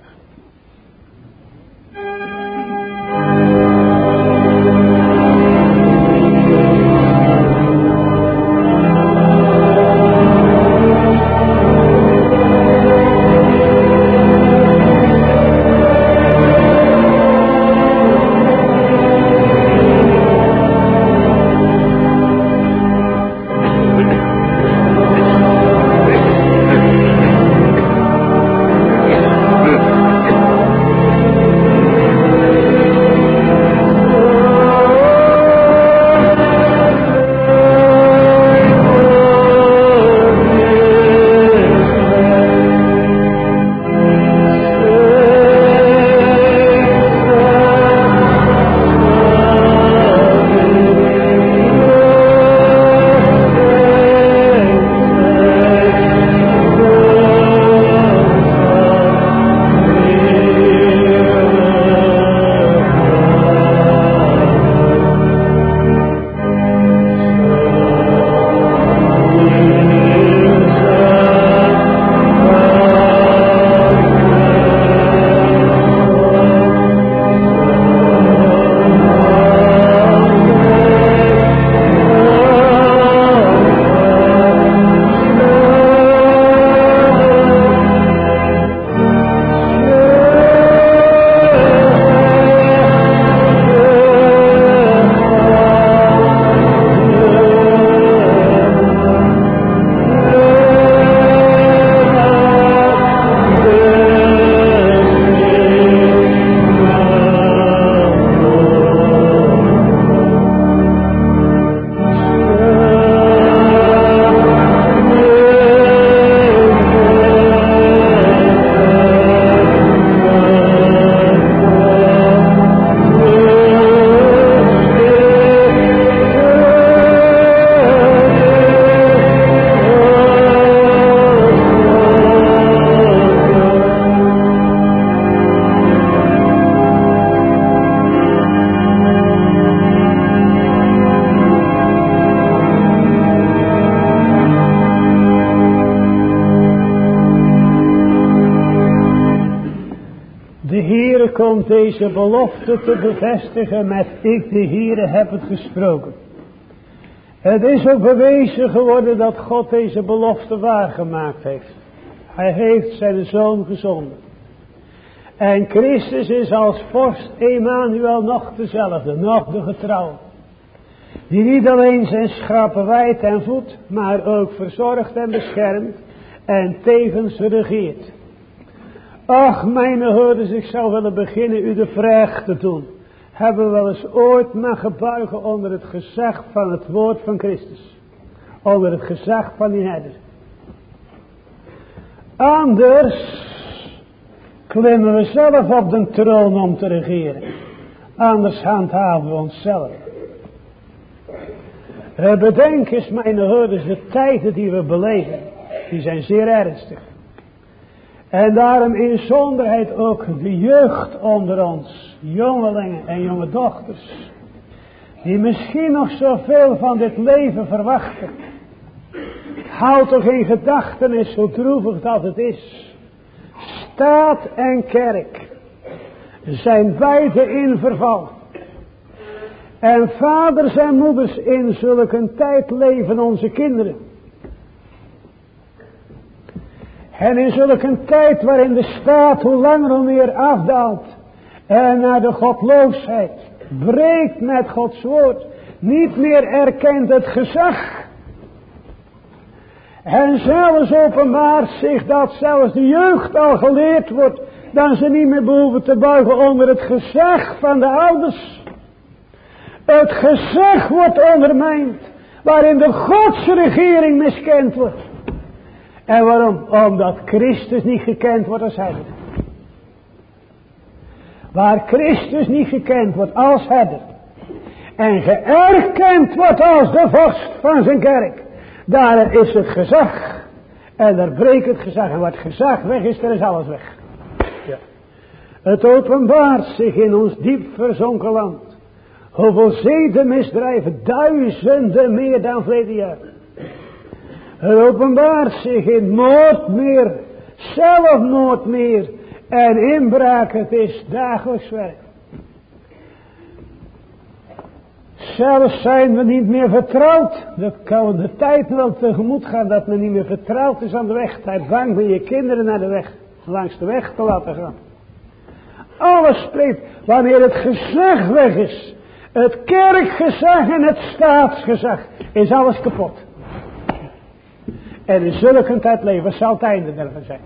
Deze belofte te bevestigen met ik de Heere heb het gesproken. Het is ook bewezen geworden dat God deze belofte waargemaakt heeft. Hij heeft zijn zoon gezonden. En Christus is als vorst Emmanuel nog dezelfde, nog de getrouw. Die niet alleen zijn schapen wijdt en voedt, maar ook verzorgt en beschermt en tevens regeert. Ach, mijn hoorders, ik zou willen beginnen u de vraag te doen. Hebben we wel eens ooit mogen buigen onder het gezag van het woord van Christus? Onder het gezag van die herder. Anders klimmen we zelf op de troon om te regeren. Anders handhaven we onszelf. Bedenk eens, mijn hoorders, de tijden die we beleven, die zijn zeer ernstig. En daarom in zonderheid ook de jeugd onder ons, jongelingen en jonge dochters, die misschien nog zoveel van dit leven verwachten. Houd toch in gedachtenis hoe droevig dat het is. Staat en kerk zijn beide in verval. En vaders en moeders in zulke tijd leven onze kinderen. En in zulke tijd waarin de staat hoe langer hoe meer afdaalt. En naar de godloosheid breekt met Gods woord. Niet meer erkent het gezag. En zelfs openbaart zich dat zelfs de jeugd al geleerd wordt. Dan ze niet meer behoeven te buigen onder het gezag van de ouders. Het gezag wordt ondermijnd. Waarin de godsregering miskend wordt. En waarom? Omdat Christus niet gekend wordt als herder. Waar Christus niet gekend wordt als herder. En geërkend wordt als de vorst van zijn kerk. Daar is het gezag. En daar breekt het gezag. En wat gezag weg is, er is alles weg. Ja. Het openbaart zich in ons diep verzonken land. Hoeveel zedenmisdrijven, duizenden meer dan verleden jaar. Het openbaart zich in moord meer, zelfmoord meer en inbraak. Het is dagelijks werk. Zelfs zijn we niet meer vertrouwd. Dat kan de tijd wel tegemoet gaan dat men niet meer vertrouwd is aan de weg. Tijd bang ben je kinderen naar de weg, langs de weg te laten gaan. Alles spreekt wanneer het gezag weg is. Het kerkgezag en het staatsgezag is alles kapot. En zulke tijd leven zal het einde ervan zijn.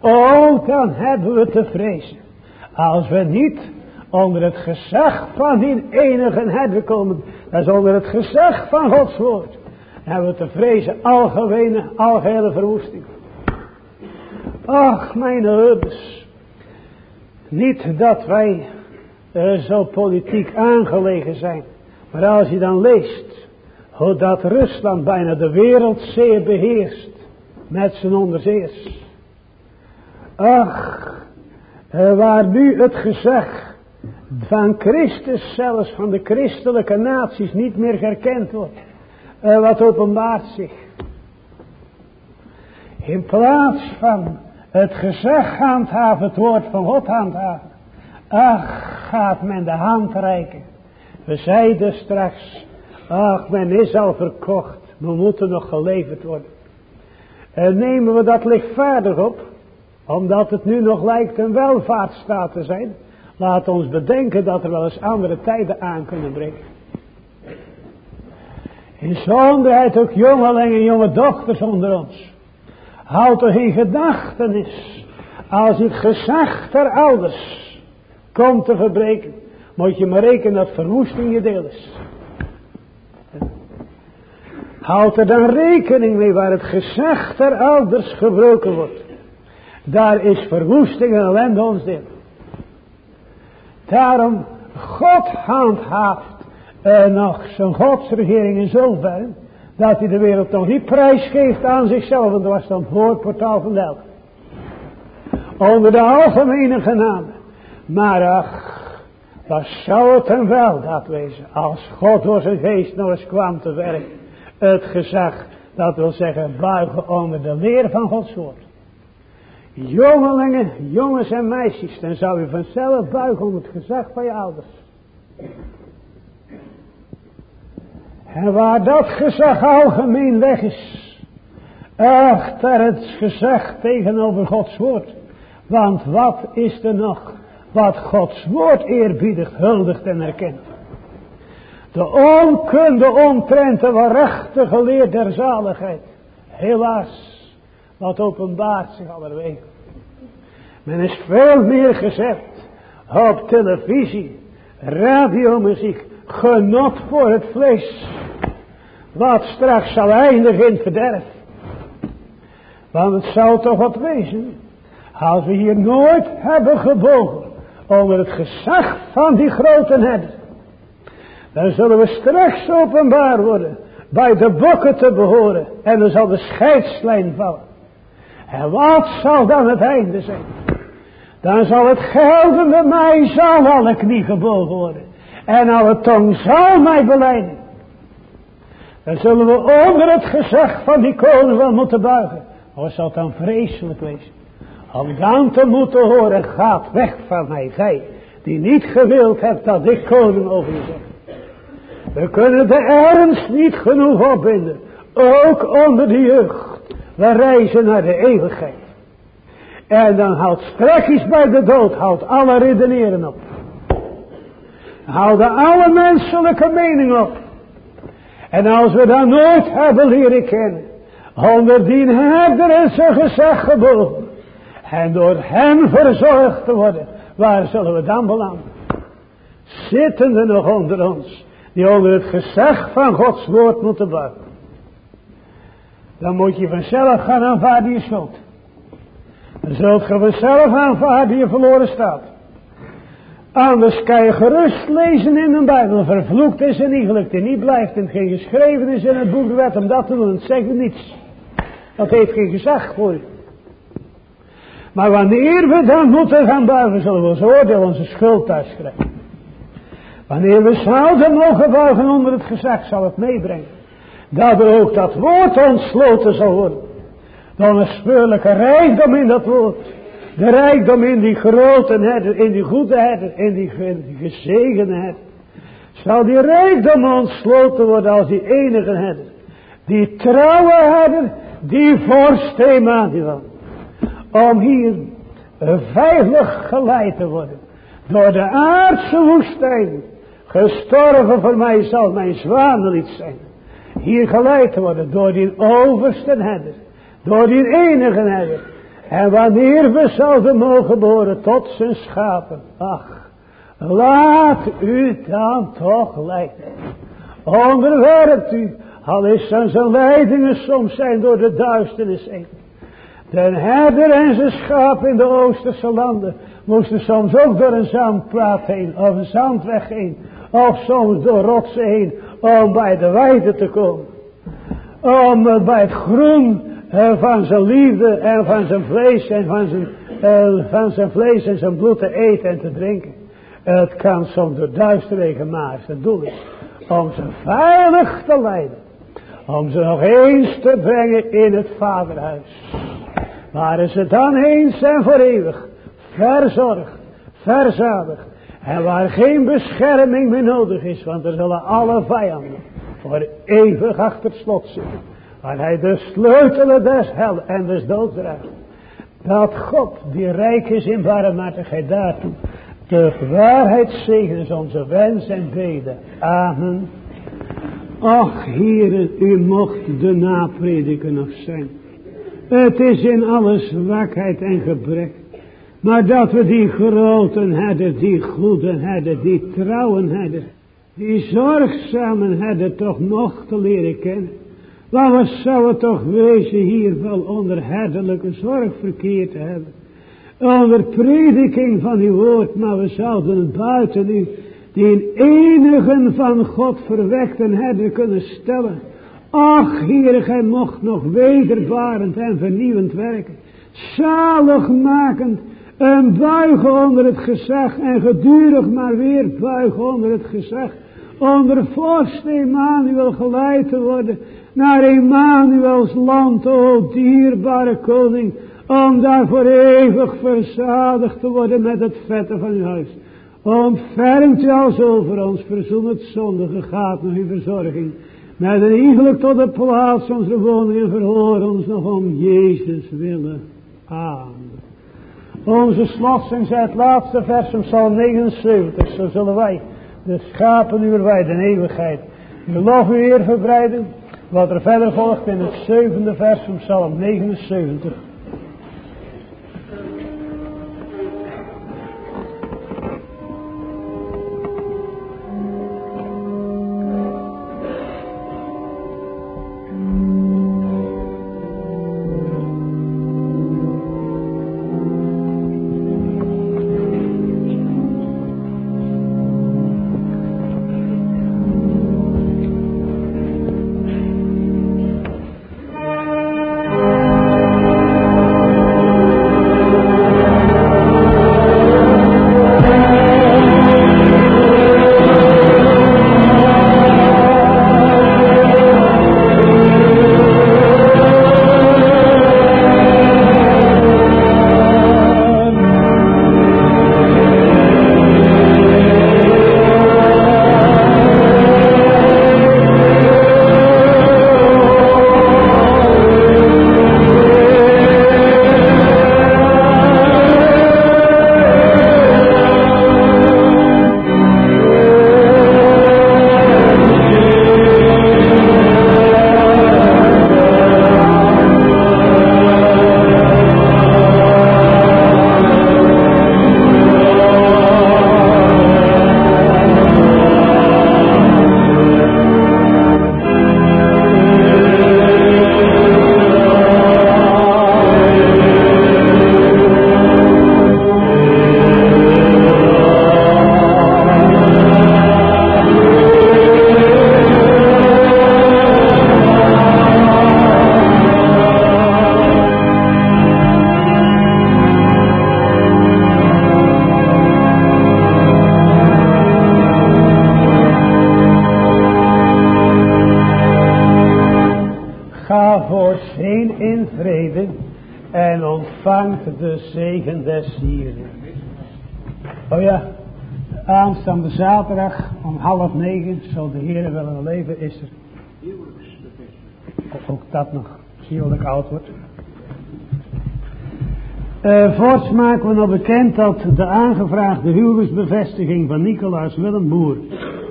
Oh, dan hebben we te vrezen. Als we niet onder het gezag van die enige herder komen. Dat is onder het gezag van Gods woord. Hebben we te vrezen algemene, algehele verwoesting. Ach, mijn herders. Niet dat wij uh, zo politiek aangelegen zijn. Maar als je dan leest hoe dat Rusland bijna de wereld zeer beheerst met zijn onderzeers. Ach, waar nu het gezag van Christus zelfs van de christelijke naties niet meer gekend wordt. Wat openbaart zich. In plaats van het gezag handhaven, het woord van God handhaven. Ach, gaat men de hand reiken. We zeiden straks, ach, men is al verkocht. We moeten nog geleverd worden. En nemen we dat lichtvaardig op, omdat het nu nog lijkt een welvaartsstaat te zijn. Laat ons bedenken dat er wel eens andere tijden aan kunnen breken. In zonderheid ook jongelingen en jonge dochters onder ons. Houd toch in gedachtenis. Als het gezag ter ouders komt te verbreken. Moet je maar rekenen dat verwoesting je deel is. Houd er dan rekening mee waar het gezag ter ouders gebroken wordt. Daar is verwoesting en ellende ons deel. Daarom, God handhaaft uh, nog zijn godsregering in zover, dat hij de wereld nog niet prijsgeeft aan zichzelf, want dat was dan het woordportaal van Delft. Onder de algemene genade. Maar ach, wat zou het dan wel dat wezen, als God door zijn geest nog eens kwam te werk. Het gezag, dat wil zeggen buigen onder de leer van Gods woord. Jongelingen, jongens en meisjes, dan zou je vanzelf buigen onder het gezag van je ouders. En waar dat gezag algemeen weg is, achter het gezag tegenover Gods woord. Want wat is er nog wat Gods woord eerbiedigt, huldigt en erkent? De onkunde omtrent de waarachtige leer der zaligheid. Helaas, wat openbaart zich allerwege. Men is veel meer gezet op televisie, radiomuziek, genot voor het vlees. Wat straks zal eindigen in verderf. Want het zou toch wat wezen. Als we hier nooit hebben gebogen onder het gezag van die grote herder. Dan zullen we straks openbaar worden bij de bokken te behoren. En dan zal de scheidslijn vallen. En wat zal dan het einde zijn? Dan zal het geldende mij zal alle knie gebogen worden. En alle tong zal mij beleiden. Dan zullen we onder het gezag van die koning wel moeten buigen. Wat zal het dan vreselijk wezen? Om dan te moeten horen, gaat weg van mij, gij, die niet gewild hebt dat ik koning over je zeg. We kunnen de ernst niet genoeg opbinden, ook onder de jeugd. We reizen naar de eeuwigheid. En dan houdt strakjes bij de dood, houdt alle redeneren op. Houden alle menselijke mening op. En als we dat nooit hebben leren kennen, onder die herder en zijn gezag gebogen, en door hem verzorgd te worden, waar zullen we dan belanden? Zitten er nog onder ons, die onder het gezag van Gods woord moeten buigen. Dan moet je vanzelf gaan aanvaarden je schuld. Dan zult je vanzelf aanvaarden je verloren staat. Anders kan je gerust lezen in de Bijbel. Vervloekt is en iegelijk die niet blijft. En geen geschreven is in het boek wet om dat te doen. Het zegt niets. Dat heeft geen gezag voor je. Maar wanneer we dan moeten gaan buigen, zullen we ons oordeel onze schuld thuis krijgen. Wanneer we zouden mogen buigen onder het gezag, zal het meebrengen. Dat er ook dat woord ontsloten zal worden. Dan een speurlijke rijkdom in dat woord. De rijkdom in die grote herder, in die goede herder, in die, die herder. Zal die rijkdom ontsloten worden als die enige herder. Die trouwe herder, die vorst Emmanuel. Om hier veilig geleid te worden. Door de aardse woestijn. Gestorven voor mij zal mijn zwanenlied zijn. Hier geleid te worden door die overste herder. Door die enige herder. En wanneer we zouden mogen behoren tot zijn schapen. Ach, laat u dan toch leiden. Onderwerpt u. Al is dan zijn leidingen soms zijn door de duisternis heen. De herder en zijn schaap in de Oosterse landen moesten soms ook door een zandplaat heen, of een zandweg heen, of soms door rotsen heen, om bij de weide te komen. Om bij het groen van zijn liefde en van zijn vlees en van zijn, uh, van zijn vlees en zijn bloed te eten en te drinken. Het kan soms door duisterwegen maar zijn doel is om ze veilig te leiden. Om ze nog eens te brengen in het vaderhuis. Waar ze dan eens en voor eeuwig verzorgd, verzadigd. En waar geen bescherming meer nodig is, want er zullen alle vijanden voor eeuwig achter slot zitten. Waar hij de sleutelen des hel en des doods draagt. Dat God, die rijk is in barmhartigheid daartoe, de waarheid zegenen onze wens en beden. Amen. Ach, heren, u mocht de naprediker nog zijn. Het is in alles zwakheid en gebrek. Maar dat we die grote herder, die goede herder, die trouwe herder, die zorgzame herder toch nog te leren kennen. Maar wat zou het toch wezen hier wel onder herderlijke zorg verkeerd te hebben. Onder prediking van uw woord, maar we zouden buiten u die enigen van God verwekten herder kunnen stellen. Ach, Heer, gij mocht nog wederbarend en vernieuwend werken. Zaligmakend en buigen onder het gezag en gedurig maar weer buigen onder het gezag. Onder vorst Emmanuel geleid te worden naar Emmanuels land, o dierbare koning, Om daar voor eeuwig verzadigd te worden met het vette van uw huis. Ontfermt u als over ons, verzoen het zondige gaat naar uw verzorging. Met een iegelijk tot de plaats onze woning en verhoor ons nog om Jezus willen. Amen. Onze slotsing zijn het laatste vers van Psalm 79. Zo zullen wij de schapen uw weide in eeuwigheid. Uw lof u eer verbreiden. Wat er verder volgt in het zevende vers van Psalm 79. Aanstaande zaterdag om half negen, zo de Heer willen leven, is er. Ook dat nog, zie oud wordt. Uh, voorts maken we nog bekend dat de aangevraagde huwelijksbevestiging van Nicolaas Willem Boer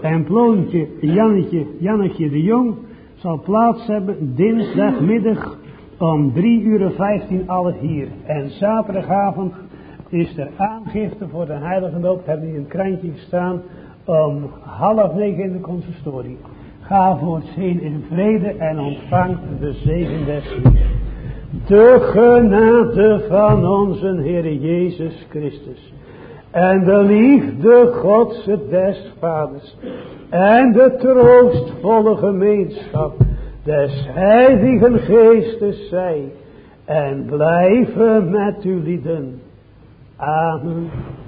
en Ploontje Jannetje, Jannetje de Jong zal plaats hebben dinsdagmiddag om 3 uur 15 alle hier. En zaterdagavond is er aangifte voor de heilige doop. Hebben die in het krantje gestaan om half negen in de consistorie. Ga voorts heen in vrede en ontvang de zegen des De genade van onze Heer Jezus Christus. En de liefde Gods des Vaders. En de troostvolle gemeenschap des heiligen geestes zij en blijven met uw lieden. Amen.